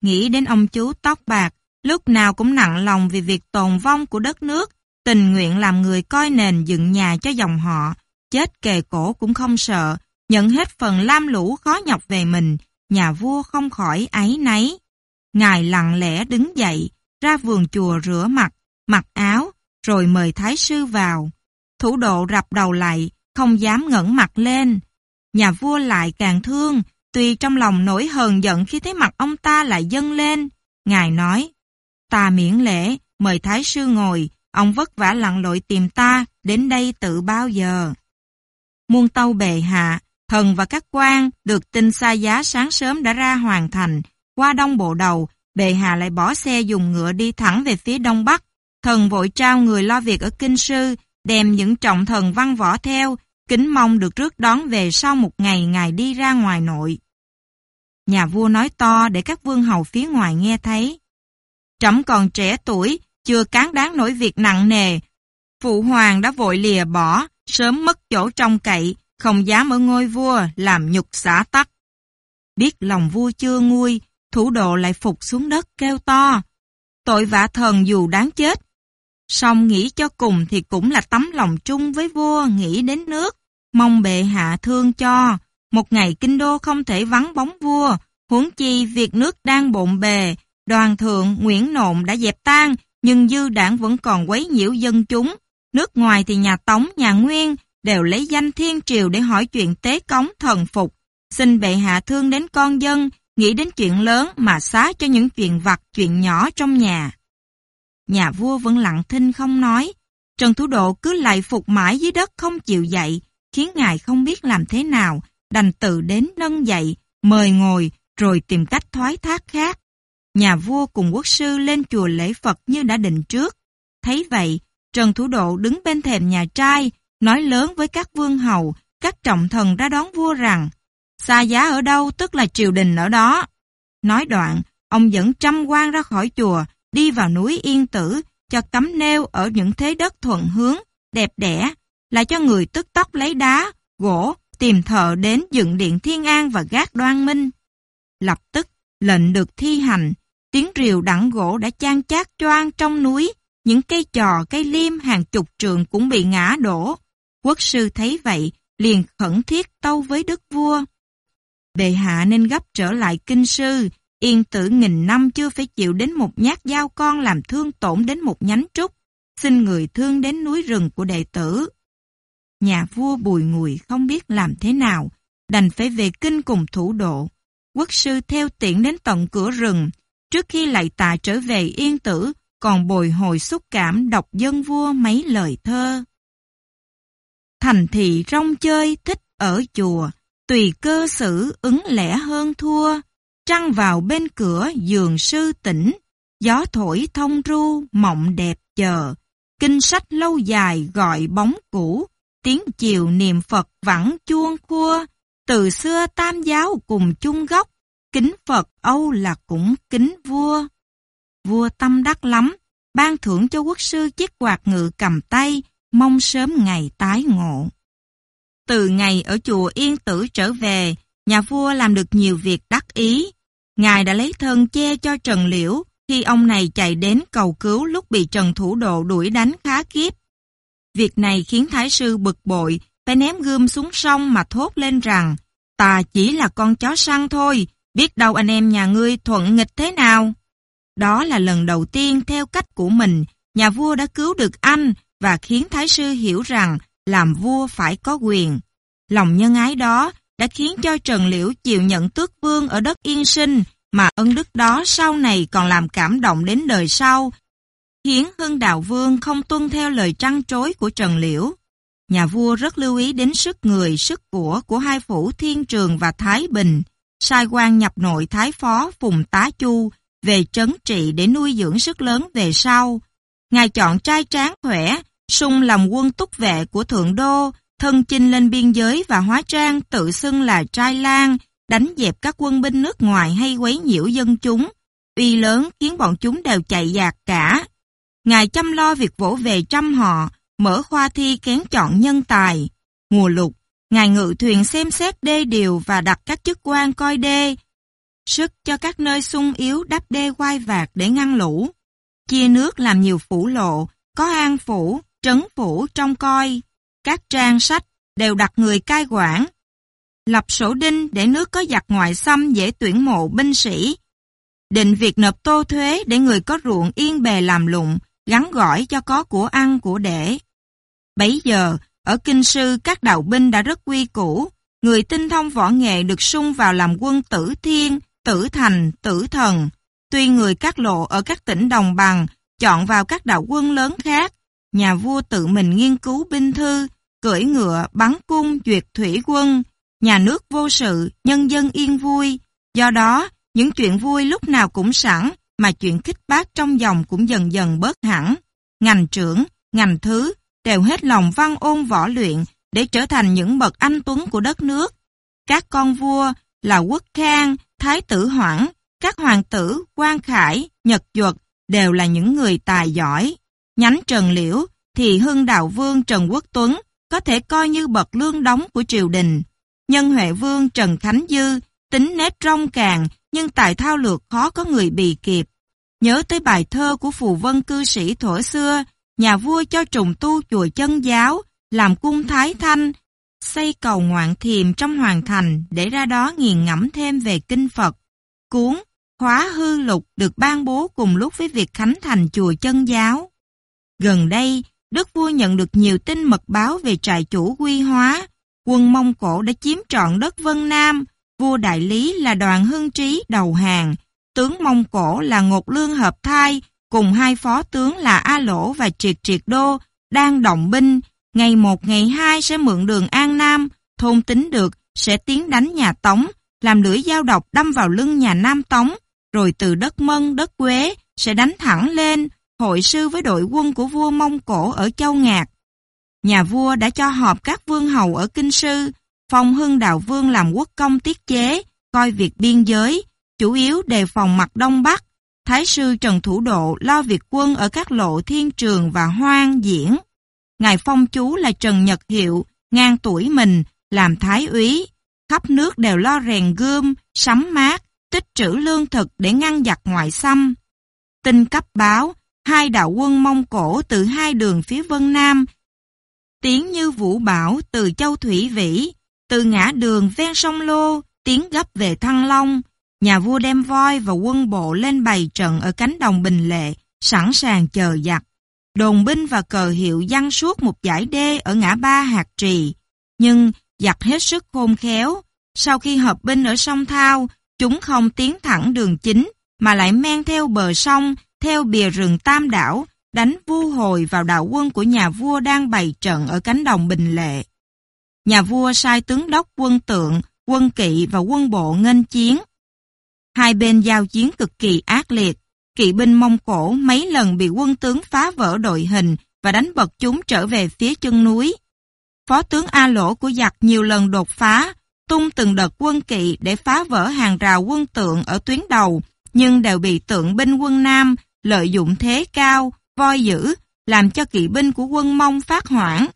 Nghĩ đến ông chú tóc bạc, lúc nào cũng nặng lòng vì việc tồn vong của đất nước, tình nguyện làm người coi nền dựng nhà cho dòng họ, chết kề cổ cũng không sợ, nhận hết phần lam lũ khó nhọc về mình, nhà vua không khỏi áy náy. Ngài lặng lẽ đứng dậy, ra vườn chùa rửa mặt, mặc áo, rồi mời thái sư vào. Thủ độ rập đầu lại, không dám ngẩng mặt lên. Nhà vua lại càng thương, tuy trong lòng nổi hờn giận khi thấy mặt ông ta lại dâng lên. Ngài nói, ta miễn lễ, mời thái sư ngồi, ông vất vả lặn lội tìm ta, đến đây tự bao giờ. Muôn tâu bề hạ, thần và các quan được tin xa giá sáng sớm đã ra hoàn thành, qua đông bộ đầu, bệ hạ lại bỏ xe dùng ngựa đi thẳng về phía đông bắc. Thần vội trao người lo việc ở kinh sư, đem những trọng thần văn võ theo, kính mong được rước đón về sau một ngày ngài đi ra ngoài nội. Nhà vua nói to để các vương hầu phía ngoài nghe thấy. Trẫm còn trẻ tuổi, chưa cán đáng nổi việc nặng nề. Phụ hoàng đã vội lìa bỏ, sớm mất chỗ trong cậy, không dám ở ngôi vua làm nhục xã tắc. Biết lòng vua chưa nguôi, thủ độ lại phục xuống đất kêu to. Tội vạ thần dù đáng chết, song nghĩ cho cùng thì cũng là tấm lòng chung với vua nghĩ đến nước, mong bệ hạ thương cho. Một ngày kinh đô không thể vắng bóng vua, huống chi việc nước đang bộn bề, đoàn thượng Nguyễn Nộn đã dẹp tan, nhưng dư đảng vẫn còn quấy nhiễu dân chúng. Nước ngoài thì nhà Tống, nhà Nguyên đều lấy danh thiên triều để hỏi chuyện tế cống thần phục. Xin bệ hạ thương đến con dân, nghĩ đến chuyện lớn mà xá cho những chuyện vặt, chuyện nhỏ trong nhà. Nhà vua vẫn lặng thinh không nói. Trần Thủ Độ cứ lại phục mãi dưới đất không chịu dậy, khiến ngài không biết làm thế nào, đành tự đến nâng dậy, mời ngồi, rồi tìm cách thoái thác khác. Nhà vua cùng quốc sư lên chùa lễ Phật như đã định trước. Thấy vậy, Trần Thủ Độ đứng bên thềm nhà trai, nói lớn với các vương hầu, các trọng thần ra đón vua rằng, xa giá ở đâu tức là triều đình ở đó. Nói đoạn, ông dẫn trăm quan ra khỏi chùa, đi vào núi Yên Tử, cho cắm nêu ở những thế đất thuận hướng, đẹp đẽ, lại cho người tức tóc lấy đá, gỗ, tìm thợ đến dựng điện Thiên An và gác đoan minh. Lập tức, lệnh được thi hành, Tiếng rìu đẳng gỗ đã chan chát choang trong núi, những cây trò, cây liêm hàng chục trường cũng bị ngã đổ. Quốc sư thấy vậy, liền khẩn thiết tâu với đức vua. Bệ hạ nên gấp trở lại kinh sư, yên tử nghìn năm chưa phải chịu đến một nhát dao con làm thương tổn đến một nhánh trúc, xin người thương đến núi rừng của đệ tử. Nhà vua bùi ngùi không biết làm thế nào, đành phải về kinh cùng thủ độ. Quốc sư theo tiện đến tận cửa rừng, trước khi lại tạ trở về yên tử, còn bồi hồi xúc cảm đọc dân vua mấy lời thơ. Thành thị rong chơi thích ở chùa, tùy cơ xử ứng lẽ hơn thua, trăng vào bên cửa giường sư tỉnh, gió thổi thông ru mộng đẹp chờ, kinh sách lâu dài gọi bóng cũ, tiếng chiều niệm Phật vẳng chuông khua, từ xưa tam giáo cùng chung gốc, kính Phật Âu là cũng kính vua. Vua tâm đắc lắm, ban thưởng cho quốc sư chiếc quạt ngự cầm tay, mong sớm ngày tái ngộ. Từ ngày ở chùa Yên Tử trở về, nhà vua làm được nhiều việc đắc ý. Ngài đã lấy thân che cho Trần Liễu khi ông này chạy đến cầu cứu lúc bị Trần Thủ Độ đuổi đánh khá kiếp. Việc này khiến Thái sư bực bội, phải ném gươm xuống sông mà thốt lên rằng ta chỉ là con chó săn thôi, biết đâu anh em nhà ngươi thuận nghịch thế nào. Đó là lần đầu tiên theo cách của mình, nhà vua đã cứu được anh và khiến Thái sư hiểu rằng làm vua phải có quyền. Lòng nhân ái đó đã khiến cho Trần Liễu chịu nhận tước vương ở đất yên sinh, mà ân đức đó sau này còn làm cảm động đến đời sau, khiến Hưng Đạo Vương không tuân theo lời trăn trối của Trần Liễu. Nhà vua rất lưu ý đến sức người, sức của của hai phủ Thiên Trường và Thái Bình, sai quan nhập nội Thái Phó Phùng Tá Chu về trấn trị để nuôi dưỡng sức lớn về sau. Ngài chọn trai tráng khỏe, sung làm quân túc vệ của Thượng Đô, thân chinh lên biên giới và hóa trang tự xưng là trai lan, đánh dẹp các quân binh nước ngoài hay quấy nhiễu dân chúng. Uy lớn khiến bọn chúng đều chạy dạt cả. Ngài chăm lo việc vỗ về trăm họ, mở khoa thi kén chọn nhân tài. Mùa lục, Ngài ngự thuyền xem xét đê điều và đặt các chức quan coi đê, sức cho các nơi sung yếu đắp đê quai vạc để ngăn lũ. Chia nước làm nhiều phủ lộ, có an phủ, trấn phủ trong coi. Các trang sách đều đặt người cai quản. Lập sổ đinh để nước có giặc ngoại xâm dễ tuyển mộ binh sĩ. Định việc nộp tô thuế để người có ruộng yên bề làm lụng, gắn gỏi cho có của ăn của để. Bấy giờ, ở Kinh Sư các đạo binh đã rất quy củ, người tinh thông võ nghệ được sung vào làm quân tử thiên, tử thành, tử thần. Tuy người các lộ ở các tỉnh đồng bằng chọn vào các đạo quân lớn khác, nhà vua tự mình nghiên cứu binh thư, cưỡi ngựa, bắn cung, duyệt thủy quân, nhà nước vô sự, nhân dân yên vui. Do đó, những chuyện vui lúc nào cũng sẵn, mà chuyện khích bác trong dòng cũng dần dần bớt hẳn. Ngành trưởng, ngành thứ đều hết lòng văn ôn võ luyện để trở thành những bậc anh tuấn của đất nước. Các con vua là Quốc Khang, Thái tử Hoảng, các hoàng tử, quan Khải, Nhật Duật đều là những người tài giỏi. Nhánh Trần Liễu thì Hưng Đạo Vương Trần Quốc Tuấn có thể coi như bậc lương đóng của triều đình. Nhân Huệ Vương Trần Khánh Dư tính nét rong càng nhưng tài thao lược khó có người bì kịp. Nhớ tới bài thơ của phù vân cư sĩ thổ xưa, nhà vua cho trùng tu chùa chân giáo, làm cung thái thanh, xây cầu ngoạn thiềm trong hoàng thành để ra đó nghiền ngẫm thêm về kinh Phật. Cuốn Khóa hư lục được ban bố cùng lúc với việc khánh thành chùa chân giáo. Gần đây, Đức vua nhận được nhiều tin mật báo về trại chủ quy hóa. Quân Mông Cổ đã chiếm trọn đất Vân Nam, vua đại lý là đoàn hưng trí đầu hàng, tướng Mông Cổ là Ngột Lương Hợp Thai, cùng hai phó tướng là A Lỗ và Triệt Triệt Đô, đang động binh, ngày một ngày hai sẽ mượn đường An Nam, thôn tính được sẽ tiến đánh nhà Tống, làm lưỡi dao độc đâm vào lưng nhà Nam Tống, rồi từ đất Mân, đất Quế sẽ đánh thẳng lên, hội sư với đội quân của vua Mông Cổ ở Châu Ngạc. Nhà vua đã cho họp các vương hầu ở Kinh Sư, phong hưng đạo vương làm quốc công tiết chế, coi việc biên giới, chủ yếu đề phòng mặt Đông Bắc. Thái sư Trần Thủ Độ lo việc quân ở các lộ thiên trường và hoang diễn. Ngài phong chú là Trần Nhật Hiệu, ngang tuổi mình, làm thái úy. Khắp nước đều lo rèn gươm, sắm mát, tích trữ lương thực để ngăn giặc ngoại xâm. Tin cấp báo, hai đạo quân Mông Cổ từ hai đường phía Vân Nam, tiến như vũ bảo từ châu Thủy Vĩ, từ ngã đường ven sông Lô, tiến gấp về Thăng Long. Nhà vua đem voi và quân bộ lên bày trận ở cánh đồng Bình Lệ, sẵn sàng chờ giặc. Đồn binh và cờ hiệu giăng suốt một giải đê ở ngã ba hạt trì. Nhưng giặc hết sức khôn khéo. Sau khi hợp binh ở sông Thao, chúng không tiến thẳng đường chính, mà lại men theo bờ sông, theo bìa rừng Tam Đảo, đánh vu hồi vào đạo quân của nhà vua đang bày trận ở cánh đồng Bình Lệ. Nhà vua sai tướng đốc quân tượng, quân kỵ và quân bộ nghênh chiến. Hai bên giao chiến cực kỳ ác liệt, kỵ binh Mông Cổ mấy lần bị quân tướng phá vỡ đội hình và đánh bật chúng trở về phía chân núi. Phó tướng A Lỗ của giặc nhiều lần đột phá, tung từng đợt quân kỵ để phá vỡ hàng rào quân tượng ở tuyến đầu, nhưng đều bị tượng binh quân Nam lợi dụng thế cao, voi dữ, làm cho kỵ binh của quân Mông phát hoảng.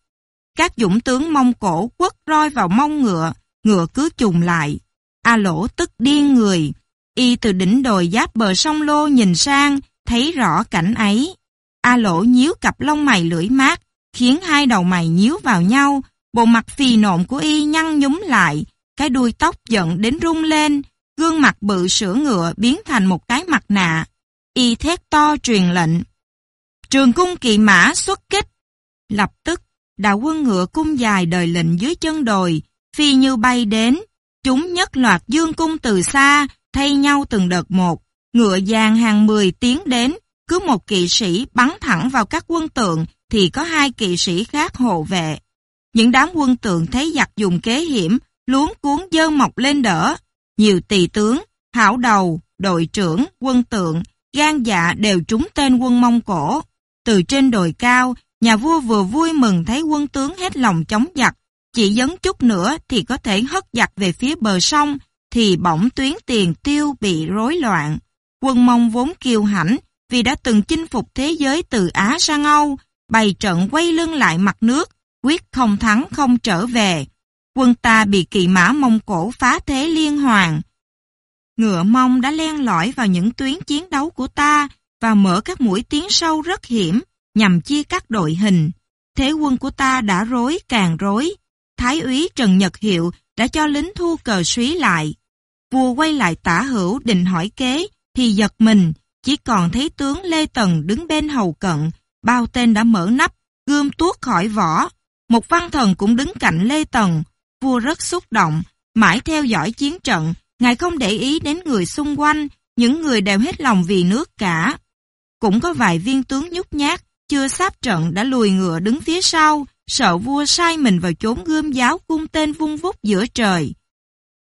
Các dũng tướng Mông Cổ quất roi vào mông ngựa, ngựa cứ trùng lại. A Lỗ tức điên người, y từ đỉnh đồi giáp bờ sông Lô nhìn sang, thấy rõ cảnh ấy. A Lỗ nhíu cặp lông mày lưỡi mát, khiến hai đầu mày nhíu vào nhau, bộ mặt phì nộm của y nhăn nhúm lại, cái đuôi tóc giận đến rung lên, gương mặt bự sữa ngựa biến thành một cái mặt nạ. Y thét to truyền lệnh. Trường cung kỵ mã xuất kích. Lập tức, đạo quân ngựa cung dài đời lệnh dưới chân đồi, phi như bay đến. Chúng nhất loạt dương cung từ xa, thay nhau từng đợt một. Ngựa vàng hàng mười tiến đến, cứ một kỵ sĩ bắn thẳng vào các quân tượng thì có hai kỵ sĩ khác hộ vệ. Những đám quân tượng thấy giặc dùng kế hiểm, luống cuốn dơ mọc lên đỡ. Nhiều tỳ tướng, hảo đầu, đội trưởng, quân tượng, gan dạ đều trúng tên quân Mông Cổ. Từ trên đồi cao, nhà vua vừa vui mừng thấy quân tướng hết lòng chống giặc, chỉ dấn chút nữa thì có thể hất giặc về phía bờ sông, thì bỗng tuyến tiền tiêu bị rối loạn. Quân Mông vốn kiêu hãnh vì đã từng chinh phục thế giới từ Á sang Âu, bày trận quay lưng lại mặt nước, quyết không thắng không trở về. Quân ta bị kỵ mã Mông Cổ phá thế liên hoàn. Ngựa Mông đã len lỏi vào những tuyến chiến đấu của ta và mở các mũi tiến sâu rất hiểm nhằm chia cắt đội hình. Thế quân của ta đã rối càng rối. Thái úy Trần Nhật Hiệu đã cho lính thu cờ suý lại. Vua quay lại tả hữu định hỏi kế thì giật mình, chỉ còn thấy tướng Lê Tần đứng bên hầu cận, bao tên đã mở nắp, gươm tuốt khỏi vỏ. Một văn thần cũng đứng cạnh Lê Tần, vua rất xúc động, mãi theo dõi chiến trận, ngài không để ý đến người xung quanh, những người đều hết lòng vì nước cả. Cũng có vài viên tướng nhút nhát, chưa sáp trận đã lùi ngựa đứng phía sau, sợ vua sai mình vào chốn gươm giáo cung tên vung vút giữa trời.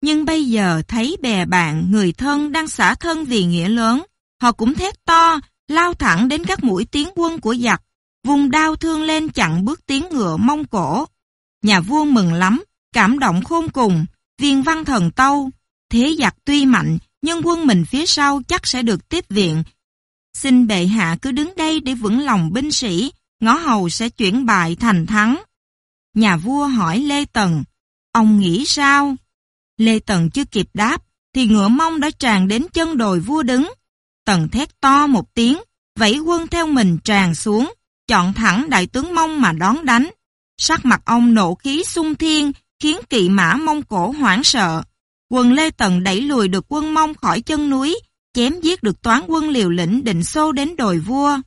Nhưng bây giờ thấy bè bạn, người thân đang xả thân vì nghĩa lớn, họ cũng thét to, lao thẳng đến các mũi tiến quân của giặc, vùng đao thương lên chặn bước tiến ngựa mông cổ. Nhà vua mừng lắm, cảm động khôn cùng, viên văn thần tâu, thế giặc tuy mạnh, nhưng quân mình phía sau chắc sẽ được tiếp viện. Xin bệ hạ cứ đứng đây để vững lòng binh sĩ, ngõ hầu sẽ chuyển bại thành thắng. Nhà vua hỏi Lê Tần, ông nghĩ sao? Lê Tần chưa kịp đáp, thì ngựa mông đã tràn đến chân đồi vua đứng. Tần thét to một tiếng, vẫy quân theo mình tràn xuống, chọn thẳng đại tướng mông mà đón đánh. Sắc mặt ông nộ khí sung thiên, khiến kỵ mã mông cổ hoảng sợ. Quân Lê Tần đẩy lùi được quân mông khỏi chân núi, chém giết được toán quân liều lĩnh định xô đến đồi vua.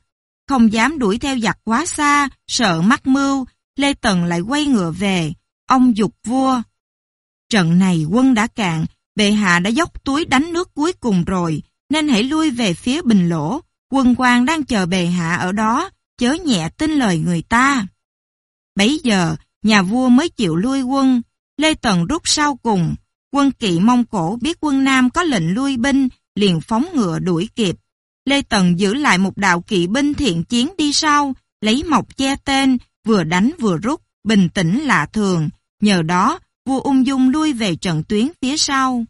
Không dám đuổi theo giặc quá xa, sợ mắc mưu, Lê Tần lại quay ngựa về. Ông dục vua. Trận này quân đã cạn, bệ hạ đã dốc túi đánh nước cuối cùng rồi, nên hãy lui về phía bình lỗ. Quân quan đang chờ bệ hạ ở đó, chớ nhẹ tin lời người ta. Bấy giờ, nhà vua mới chịu lui quân. Lê Tần rút sau cùng. Quân kỵ Mông Cổ biết quân Nam có lệnh lui binh, liền phóng ngựa đuổi kịp. Lê Tần giữ lại một đạo kỵ binh thiện chiến đi sau, lấy mộc che tên, vừa đánh vừa rút, bình tĩnh lạ thường. Nhờ đó, vua ung dung lui về trận tuyến phía sau.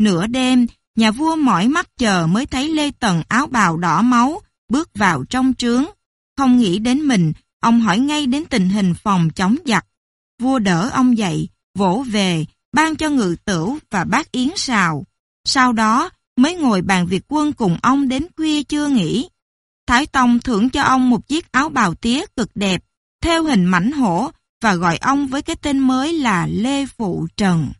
Nửa đêm, nhà vua mỏi mắt chờ mới thấy Lê Tần áo bào đỏ máu, bước vào trong trướng. Không nghĩ đến mình, ông hỏi ngay đến tình hình phòng chống giặc. Vua đỡ ông dậy, vỗ về, ban cho ngự tửu và bác yến xào. sau đó mới ngồi bàn việc quân cùng ông đến khuya chưa nghỉ. Thái Tông thưởng cho ông một chiếc áo bào tía cực đẹp, theo hình mảnh hổ và gọi ông với cái tên mới là Lê Phụ Trần.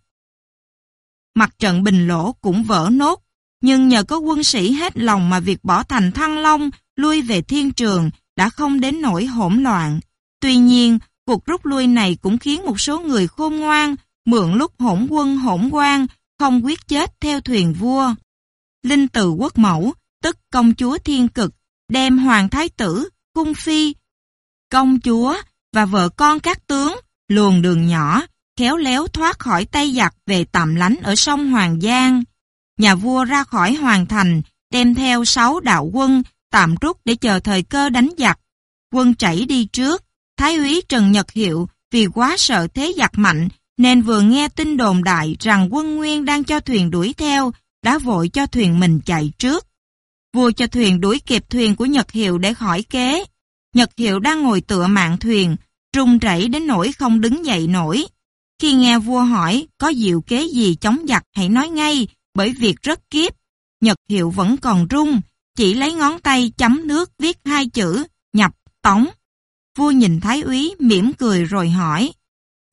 Mặt trận Bình Lỗ cũng vỡ nốt, nhưng nhờ có quân sĩ hết lòng mà việc bỏ thành Thăng Long lui về thiên trường đã không đến nỗi hỗn loạn. Tuy nhiên, cuộc rút lui này cũng khiến một số người khôn ngoan mượn lúc hỗn quân hỗn quan không quyết chết theo thuyền vua. Linh từ quốc mẫu, tức công chúa thiên cực, đem hoàng thái tử, cung phi, công chúa và vợ con các tướng luồn đường nhỏ, khéo léo thoát khỏi tay giặc về tạm lánh ở sông Hoàng Giang. Nhà vua ra khỏi hoàng thành, đem theo sáu đạo quân tạm rút để chờ thời cơ đánh giặc. Quân chảy đi trước, Thái úy Trần Nhật Hiệu vì quá sợ thế giặc mạnh nên vừa nghe tin đồn đại rằng quân Nguyên đang cho thuyền đuổi theo, đã vội cho thuyền mình chạy trước. Vua cho thuyền đuổi kịp thuyền của Nhật Hiệu để khỏi kế. Nhật Hiệu đang ngồi tựa mạng thuyền, trung rẩy đến nỗi không đứng dậy nổi. Khi nghe vua hỏi có diệu kế gì chống giặc hãy nói ngay, bởi việc rất kiếp. Nhật Hiệu vẫn còn rung, chỉ lấy ngón tay chấm nước viết hai chữ, nhập tống. Vua nhìn Thái úy mỉm cười rồi hỏi,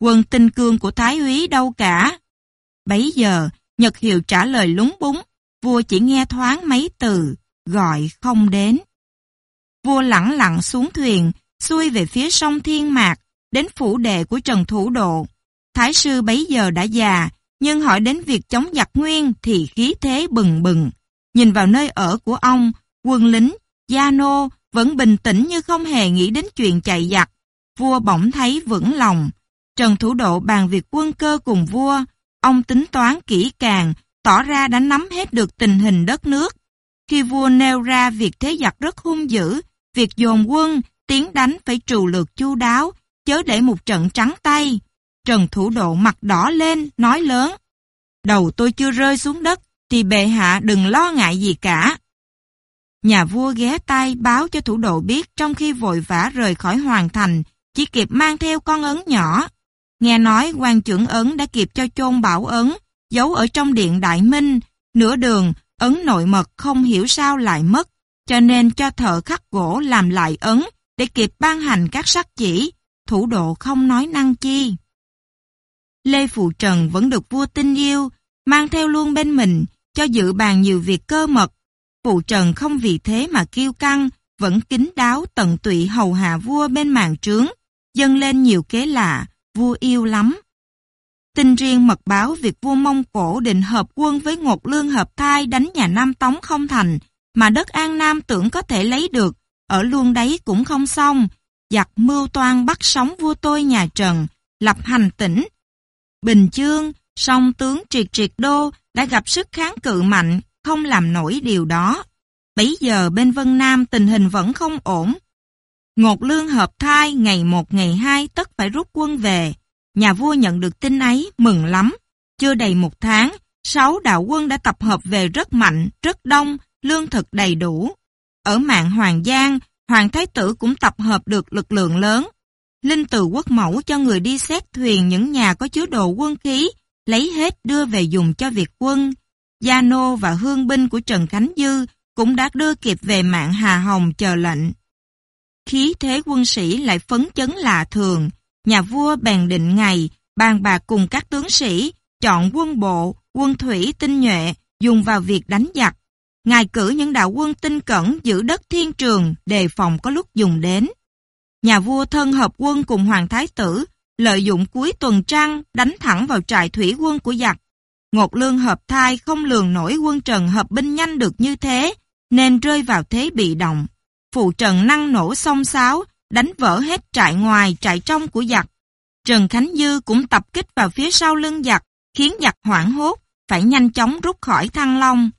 quân tinh cương của Thái úy đâu cả? Bấy giờ, Nhật Hiệu trả lời lúng búng, vua chỉ nghe thoáng mấy từ, gọi không đến. Vua lẳng lặng xuống thuyền, xuôi về phía sông Thiên Mạc, đến phủ đệ của Trần Thủ Độ. Thái sư bấy giờ đã già, nhưng hỏi đến việc chống giặc nguyên thì khí thế bừng bừng. Nhìn vào nơi ở của ông, quân lính, gia nô vẫn bình tĩnh như không hề nghĩ đến chuyện chạy giặc. Vua bỗng thấy vững lòng. Trần Thủ Độ bàn việc quân cơ cùng vua. Ông tính toán kỹ càng, tỏ ra đã nắm hết được tình hình đất nước. Khi vua nêu ra việc thế giặc rất hung dữ, việc dồn quân, tiến đánh phải trù lược chu đáo, chớ để một trận trắng tay. Trần Thủ Độ mặt đỏ lên, nói lớn. Đầu tôi chưa rơi xuống đất, thì bệ hạ đừng lo ngại gì cả. Nhà vua ghé tay báo cho thủ độ biết trong khi vội vã rời khỏi hoàng thành, chỉ kịp mang theo con ấn nhỏ. Nghe nói quan trưởng ấn đã kịp cho chôn bảo ấn, giấu ở trong điện Đại Minh, nửa đường, ấn nội mật không hiểu sao lại mất, cho nên cho thợ khắc gỗ làm lại ấn để kịp ban hành các sắc chỉ, thủ độ không nói năng chi. Lê Phụ Trần vẫn được vua tin yêu, mang theo luôn bên mình, cho dự bàn nhiều việc cơ mật. Phụ Trần không vì thế mà kiêu căng, vẫn kính đáo tận tụy hầu hạ vua bên màn trướng, dâng lên nhiều kế lạ, vua yêu lắm. Tin riêng mật báo việc vua Mông Cổ định hợp quân với Ngột Lương hợp thai đánh nhà Nam Tống không thành, mà đất An Nam tưởng có thể lấy được, ở luôn đấy cũng không xong. Giặc mưu toan bắt sống vua tôi nhà Trần, lập hành tỉnh. Bình Chương, song tướng Triệt Triệt Đô đã gặp sức kháng cự mạnh, không làm nổi điều đó. Bấy giờ bên Vân Nam tình hình vẫn không ổn. Ngột lương hợp thai ngày một ngày hai tất phải rút quân về. Nhà vua nhận được tin ấy mừng lắm. Chưa đầy một tháng, sáu đạo quân đã tập hợp về rất mạnh, rất đông, lương thực đầy đủ. Ở mạng Hoàng Giang, Hoàng Thái Tử cũng tập hợp được lực lượng lớn. Linh từ quốc mẫu cho người đi xét thuyền những nhà có chứa đồ quân khí, lấy hết đưa về dùng cho việc quân. Gia Nô và hương binh của Trần Khánh Dư cũng đã đưa kịp về mạng Hà Hồng chờ lệnh. Khí thế quân sĩ lại phấn chấn lạ thường, nhà vua bèn định ngày, bàn bạc cùng các tướng sĩ, chọn quân bộ, quân thủy tinh nhuệ, dùng vào việc đánh giặc. Ngài cử những đạo quân tinh cẩn giữ đất thiên trường, đề phòng có lúc dùng đến. Nhà vua thân hợp quân cùng Hoàng Thái Tử, lợi dụng cuối tuần trăng đánh thẳng vào trại thủy quân của giặc. Ngột lương hợp thai không lường nổi quân Trần hợp binh nhanh được như thế, nên rơi vào thế bị động. Phụ Trần năng nổ song sáo, đánh vỡ hết trại ngoài trại trong của giặc. Trần Khánh Dư cũng tập kích vào phía sau lưng giặc, khiến giặc hoảng hốt, phải nhanh chóng rút khỏi Thăng Long.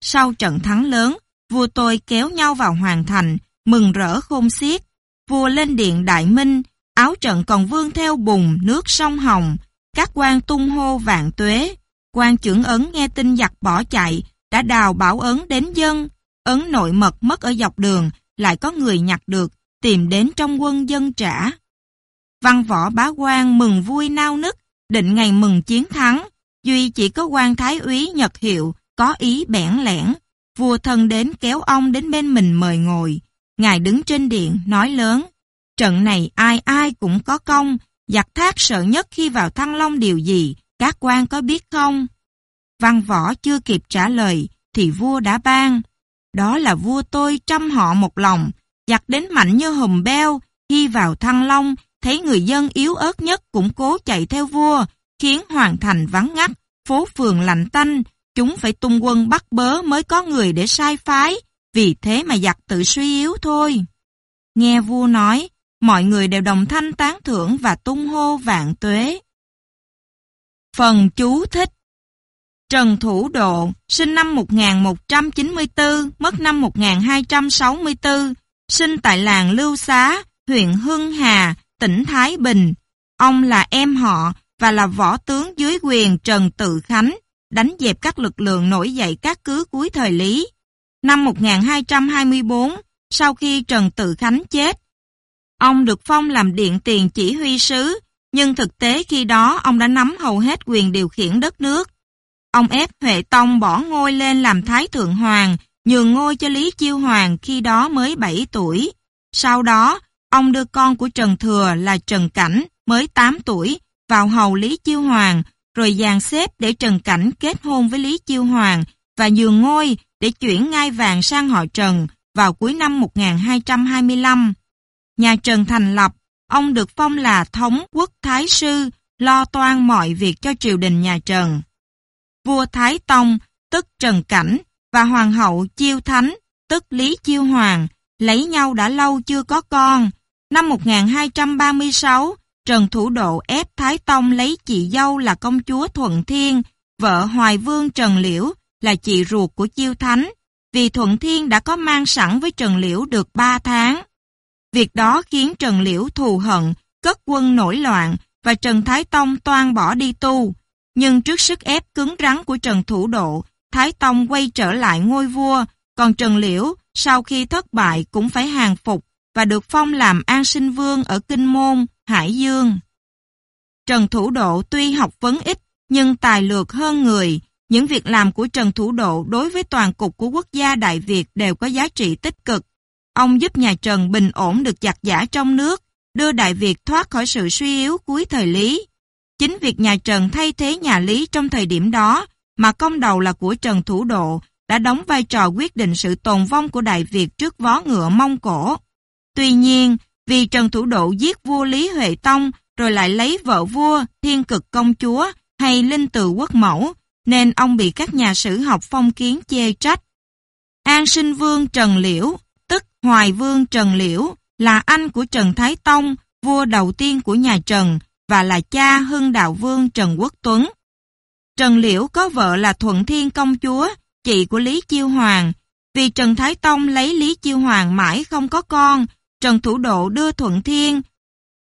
Sau trận thắng lớn, vua tôi kéo nhau vào hoàng thành, mừng rỡ khôn xiết. Vua lên điện Đại Minh, áo trận còn vương theo bùn nước sông Hồng, các quan tung hô vạn tuế. quan trưởng ấn nghe tin giặc bỏ chạy, đã đào bảo ấn đến dân. Ấn nội mật mất ở dọc đường, lại có người nhặt được, tìm đến trong quân dân trả. Văn võ bá quan mừng vui nao nức, định ngày mừng chiến thắng. Duy chỉ có quan thái úy Nhật Hiệu có ý bẽn lẽn. Vua thân đến kéo ông đến bên mình mời ngồi. Ngài đứng trên điện, nói lớn. Trận này ai ai cũng có công, giặc thác sợ nhất khi vào Thăng Long điều gì, các quan có biết không? Văn võ chưa kịp trả lời, thì vua đã ban. Đó là vua tôi trăm họ một lòng, giặc đến mạnh như hùm beo, khi vào Thăng Long, thấy người dân yếu ớt nhất cũng cố chạy theo vua, khiến hoàng thành vắng ngắt, phố phường lạnh tanh, chúng phải tung quân bắt bớ mới có người để sai phái, vì thế mà giặc tự suy yếu thôi. Nghe vua nói, mọi người đều đồng thanh tán thưởng và tung hô vạn tuế. Phần chú thích Trần Thủ Độ, sinh năm 1194, mất năm 1264, sinh tại làng Lưu Xá, huyện Hưng Hà, tỉnh Thái Bình. Ông là em họ và là võ tướng dưới quyền Trần Tự Khánh, đánh dẹp các lực lượng nổi dậy các cứ cuối thời Lý. Năm 1224, sau khi Trần Tự Khánh chết, ông được phong làm điện tiền chỉ huy sứ, nhưng thực tế khi đó ông đã nắm hầu hết quyền điều khiển đất nước. Ông ép Huệ Tông bỏ ngôi lên làm Thái Thượng Hoàng, nhường ngôi cho Lý Chiêu Hoàng khi đó mới 7 tuổi. Sau đó, ông đưa con của Trần Thừa là Trần Cảnh, mới 8 tuổi, vào hầu Lý Chiêu Hoàng, rồi dàn xếp để Trần Cảnh kết hôn với Lý Chiêu Hoàng và nhường ngôi để chuyển ngai vàng sang họ Trần vào cuối năm 1225. Nhà Trần thành lập, ông được phong là Thống Quốc Thái Sư, lo toan mọi việc cho triều đình nhà Trần. Vua Thái Tông, tức Trần Cảnh, và Hoàng hậu Chiêu Thánh, tức Lý Chiêu Hoàng, lấy nhau đã lâu chưa có con. Năm 1236, Trần Thủ Độ ép Thái Tông lấy chị dâu là công chúa Thuận Thiên, vợ Hoài Vương Trần Liễu, là chị ruột của Chiêu Thánh, vì Thuận Thiên đã có mang sẵn với Trần Liễu được 3 tháng. Việc đó khiến Trần Liễu thù hận, cất quân nổi loạn và Trần Thái Tông toan bỏ đi tu. Nhưng trước sức ép cứng rắn của Trần Thủ Độ, Thái Tông quay trở lại ngôi vua, còn Trần Liễu sau khi thất bại cũng phải hàng phục và được phong làm an sinh vương ở Kinh Môn, Hải Dương. Trần Thủ Độ tuy học vấn ít nhưng tài lược hơn người, những việc làm của Trần Thủ Độ đối với toàn cục của quốc gia Đại Việt đều có giá trị tích cực. Ông giúp nhà Trần bình ổn được giặc giả trong nước, đưa Đại Việt thoát khỏi sự suy yếu cuối thời Lý. Chính việc nhà Trần thay thế nhà Lý trong thời điểm đó, mà công đầu là của Trần Thủ Độ, đã đóng vai trò quyết định sự tồn vong của Đại Việt trước vó ngựa Mông Cổ. Tuy nhiên, vì Trần Thủ Độ giết vua Lý Huệ Tông rồi lại lấy vợ vua, thiên cực công chúa hay linh từ quốc mẫu, nên ông bị các nhà sử học phong kiến chê trách. An sinh vương Trần Liễu, tức Hoài vương Trần Liễu, là anh của Trần Thái Tông, vua đầu tiên của nhà Trần, và là cha hưng đạo vương Trần Quốc Tuấn. Trần Liễu có vợ là Thuận Thiên Công Chúa, chị của Lý Chiêu Hoàng. Vì Trần Thái Tông lấy Lý Chiêu Hoàng mãi không có con, Trần Thủ Độ đưa Thuận Thiên.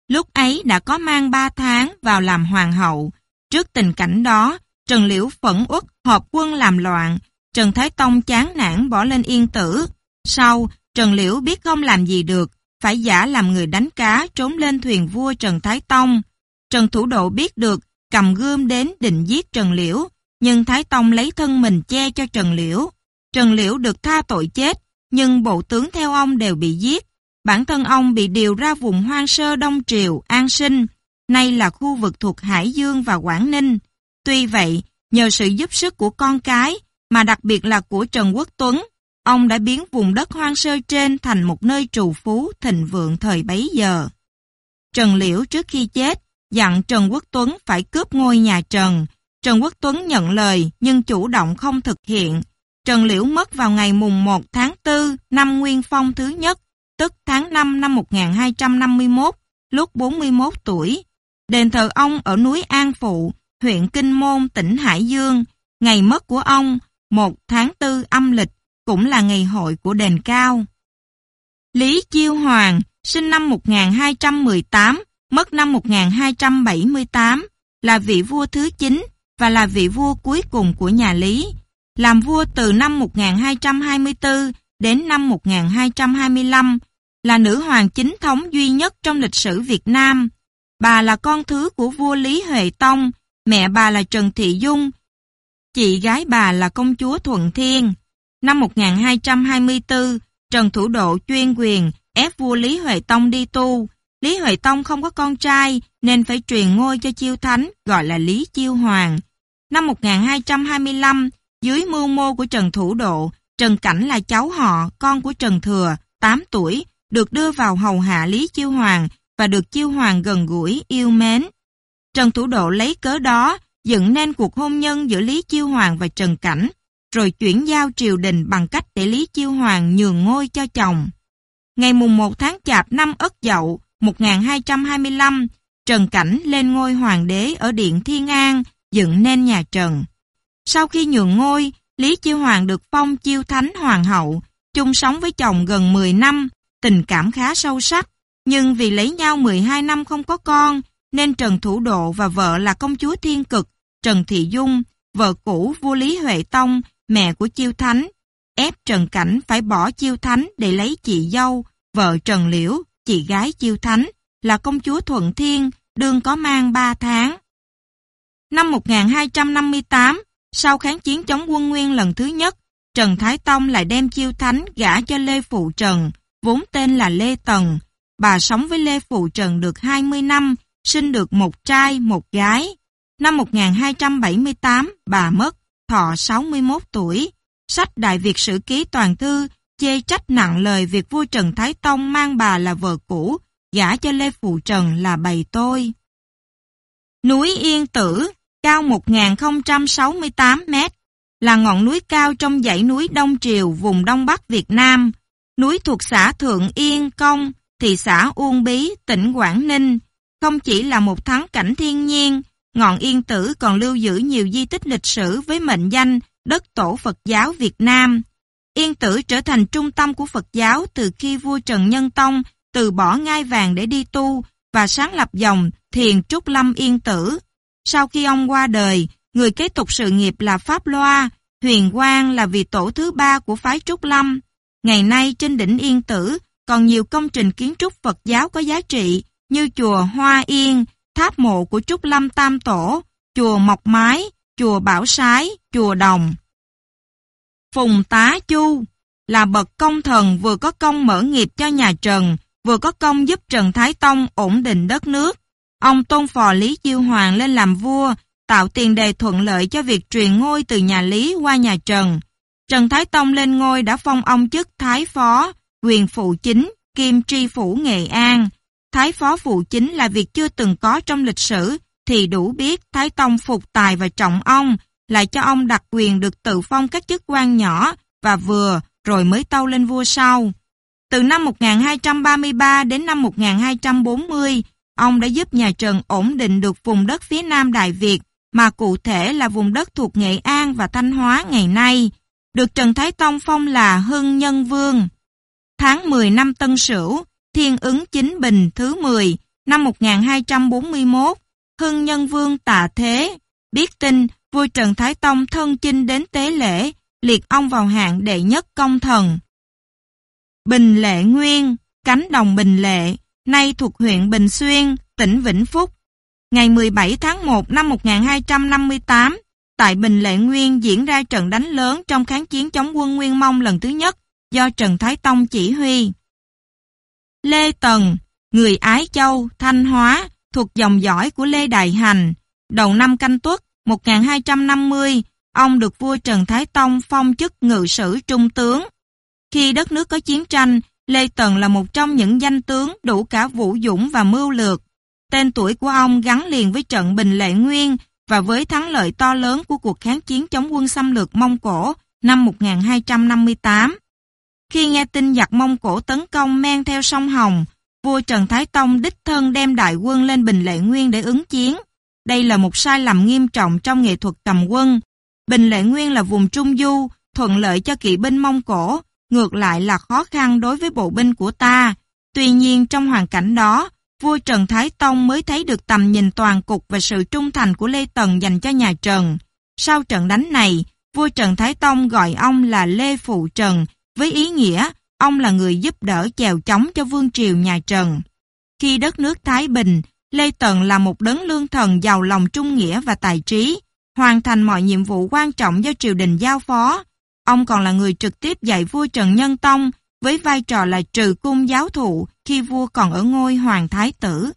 Lúc ấy đã có mang 3 tháng vào làm hoàng hậu. Trước tình cảnh đó, Trần Liễu phẫn uất họp quân làm loạn. Trần Thái Tông chán nản bỏ lên yên tử. Sau, Trần Liễu biết không làm gì được, phải giả làm người đánh cá trốn lên thuyền vua Trần Thái Tông. Trần Thủ Độ biết được, cầm gươm đến định giết Trần Liễu, nhưng Thái Tông lấy thân mình che cho Trần Liễu. Trần Liễu được tha tội chết, nhưng bộ tướng theo ông đều bị giết. Bản thân ông bị điều ra vùng hoang sơ Đông Triều, An Sinh, nay là khu vực thuộc Hải Dương và Quảng Ninh. Tuy vậy, nhờ sự giúp sức của con cái, mà đặc biệt là của Trần Quốc Tuấn, ông đã biến vùng đất hoang sơ trên thành một nơi trù phú thịnh vượng thời bấy giờ. Trần Liễu trước khi chết, dặn Trần Quốc Tuấn phải cướp ngôi nhà Trần. Trần Quốc Tuấn nhận lời nhưng chủ động không thực hiện. Trần Liễu mất vào ngày mùng 1 tháng 4 năm Nguyên Phong thứ nhất, tức tháng 5 năm 1251, lúc 41 tuổi. Đền thờ ông ở núi An Phụ, huyện Kinh Môn, tỉnh Hải Dương. Ngày mất của ông, 1 tháng 4 âm lịch, cũng là ngày hội của đền cao. Lý Chiêu Hoàng, sinh năm 1218, mất năm 1278, là vị vua thứ 9 và là vị vua cuối cùng của nhà Lý. Làm vua từ năm 1224 đến năm 1225, là nữ hoàng chính thống duy nhất trong lịch sử Việt Nam. Bà là con thứ của vua Lý Huệ Tông, mẹ bà là Trần Thị Dung, chị gái bà là công chúa Thuận Thiên. Năm 1224, Trần Thủ Độ chuyên quyền ép vua Lý Huệ Tông đi tu. Lý Huệ Tông không có con trai nên phải truyền ngôi cho chiêu thánh gọi là Lý Chiêu Hoàng. Năm 1225, dưới mưu mô của Trần Thủ Độ, Trần Cảnh là cháu họ, con của Trần Thừa, 8 tuổi, được đưa vào hầu hạ Lý Chiêu Hoàng và được Chiêu Hoàng gần gũi, yêu mến. Trần Thủ Độ lấy cớ đó dựng nên cuộc hôn nhân giữa Lý Chiêu Hoàng và Trần Cảnh, rồi chuyển giao triều đình bằng cách để Lý Chiêu Hoàng nhường ngôi cho chồng. Ngày mùng 1 tháng Chạp năm Ất Dậu 1225, Trần Cảnh lên ngôi hoàng đế ở Điện Thiên An, dựng nên nhà Trần. Sau khi nhường ngôi, Lý Chiêu Hoàng được phong chiêu thánh hoàng hậu, chung sống với chồng gần 10 năm, tình cảm khá sâu sắc. Nhưng vì lấy nhau 12 năm không có con, nên Trần Thủ Độ và vợ là công chúa Thiên Cực, Trần Thị Dung, vợ cũ vua Lý Huệ Tông, mẹ của Chiêu Thánh, ép Trần Cảnh phải bỏ Chiêu Thánh để lấy chị dâu, vợ Trần Liễu, chị gái Chiêu Thánh, là công chúa Thuận Thiên, đương có mang 3 tháng. Năm 1258, sau kháng chiến chống quân Nguyên lần thứ nhất, Trần Thái Tông lại đem Chiêu Thánh gả cho Lê Phụ Trần, vốn tên là Lê Tần. Bà sống với Lê Phụ Trần được 20 năm, sinh được một trai, một gái. Năm 1278, bà mất, thọ 61 tuổi. Sách Đại Việt Sử Ký Toàn Thư chê trách nặng lời việc vua Trần Thái Tông mang bà là vợ cũ, gả cho Lê Phụ Trần là bày tôi. Núi Yên Tử, cao 1068 mét, là ngọn núi cao trong dãy núi Đông Triều vùng Đông Bắc Việt Nam. Núi thuộc xã Thượng Yên, Công, thị xã Uông Bí, tỉnh Quảng Ninh. Không chỉ là một thắng cảnh thiên nhiên, ngọn Yên Tử còn lưu giữ nhiều di tích lịch sử với mệnh danh đất tổ Phật giáo Việt Nam. Yên Tử trở thành trung tâm của Phật giáo từ khi vua Trần Nhân Tông từ bỏ ngai vàng để đi tu và sáng lập dòng Thiền Trúc Lâm Yên Tử. Sau khi ông qua đời, người kế tục sự nghiệp là Pháp Loa, Huyền Quang là vị tổ thứ ba của phái Trúc Lâm. Ngày nay trên đỉnh Yên Tử còn nhiều công trình kiến trúc Phật giáo có giá trị như chùa Hoa Yên, tháp mộ của Trúc Lâm Tam Tổ, chùa Mộc Mái, chùa Bảo Sái, chùa Đồng. Phùng Tá Chu là bậc công thần vừa có công mở nghiệp cho nhà Trần, vừa có công giúp Trần Thái Tông ổn định đất nước. Ông tôn phò Lý Chiêu Hoàng lên làm vua, tạo tiền đề thuận lợi cho việc truyền ngôi từ nhà Lý qua nhà Trần. Trần Thái Tông lên ngôi đã phong ông chức Thái Phó, quyền phụ chính, kim tri phủ Nghệ An. Thái Phó phụ chính là việc chưa từng có trong lịch sử, thì đủ biết Thái Tông phục tài và trọng ông, lại cho ông đặc quyền được tự phong các chức quan nhỏ và vừa, rồi mới tâu lên vua sau. Từ năm 1233 đến năm 1240, ông đã giúp nhà Trần ổn định được vùng đất phía nam Đại Việt, mà cụ thể là vùng đất thuộc Nghệ An và Thanh Hóa ngày nay, được Trần Thái Tông phong là Hưng Nhân Vương. Tháng 10 năm Tân Sửu, Thiên ứng chính bình thứ 10, năm 1241, Hưng Nhân Vương tạ thế, biết tin vua Trần Thái Tông thân chinh đến tế lễ, liệt ông vào hạng đệ nhất công thần. Bình Lệ Nguyên, cánh đồng Bình Lệ, nay thuộc huyện Bình Xuyên, tỉnh Vĩnh Phúc. Ngày 17 tháng 1 năm 1258, tại Bình Lệ Nguyên diễn ra trận đánh lớn trong kháng chiến chống quân Nguyên Mông lần thứ nhất do Trần Thái Tông chỉ huy. Lê Tần, người Ái Châu, Thanh Hóa, thuộc dòng dõi của Lê Đại Hành. Đầu năm canh tuất 1250, ông được vua Trần Thái Tông phong chức ngự sử trung tướng. Khi đất nước có chiến tranh, Lê Tần là một trong những danh tướng đủ cả vũ dũng và mưu lược. Tên tuổi của ông gắn liền với trận Bình Lệ Nguyên và với thắng lợi to lớn của cuộc kháng chiến chống quân xâm lược Mông Cổ năm 1258. Khi nghe tin giặc Mông Cổ tấn công men theo sông Hồng, vua Trần Thái Tông đích thân đem đại quân lên Bình Lệ Nguyên để ứng chiến. Đây là một sai lầm nghiêm trọng trong nghệ thuật cầm quân. Bình Lệ Nguyên là vùng trung du, thuận lợi cho kỵ binh Mông Cổ, ngược lại là khó khăn đối với bộ binh của ta. Tuy nhiên trong hoàn cảnh đó, vua Trần Thái Tông mới thấy được tầm nhìn toàn cục và sự trung thành của Lê Tần dành cho nhà Trần. Sau trận đánh này, vua Trần Thái Tông gọi ông là Lê Phụ Trần, với ý nghĩa ông là người giúp đỡ chèo chống cho vương triều nhà Trần. Khi đất nước Thái Bình, Lê Tần là một đấng lương thần giàu lòng trung nghĩa và tài trí. hoàn thành mọi nhiệm vụ quan trọng do triều đình giao phó. Ông còn là người trực tiếp dạy vua Trần Nhân Tông với vai trò là trừ cung giáo thụ khi vua còn ở ngôi hoàng thái tử.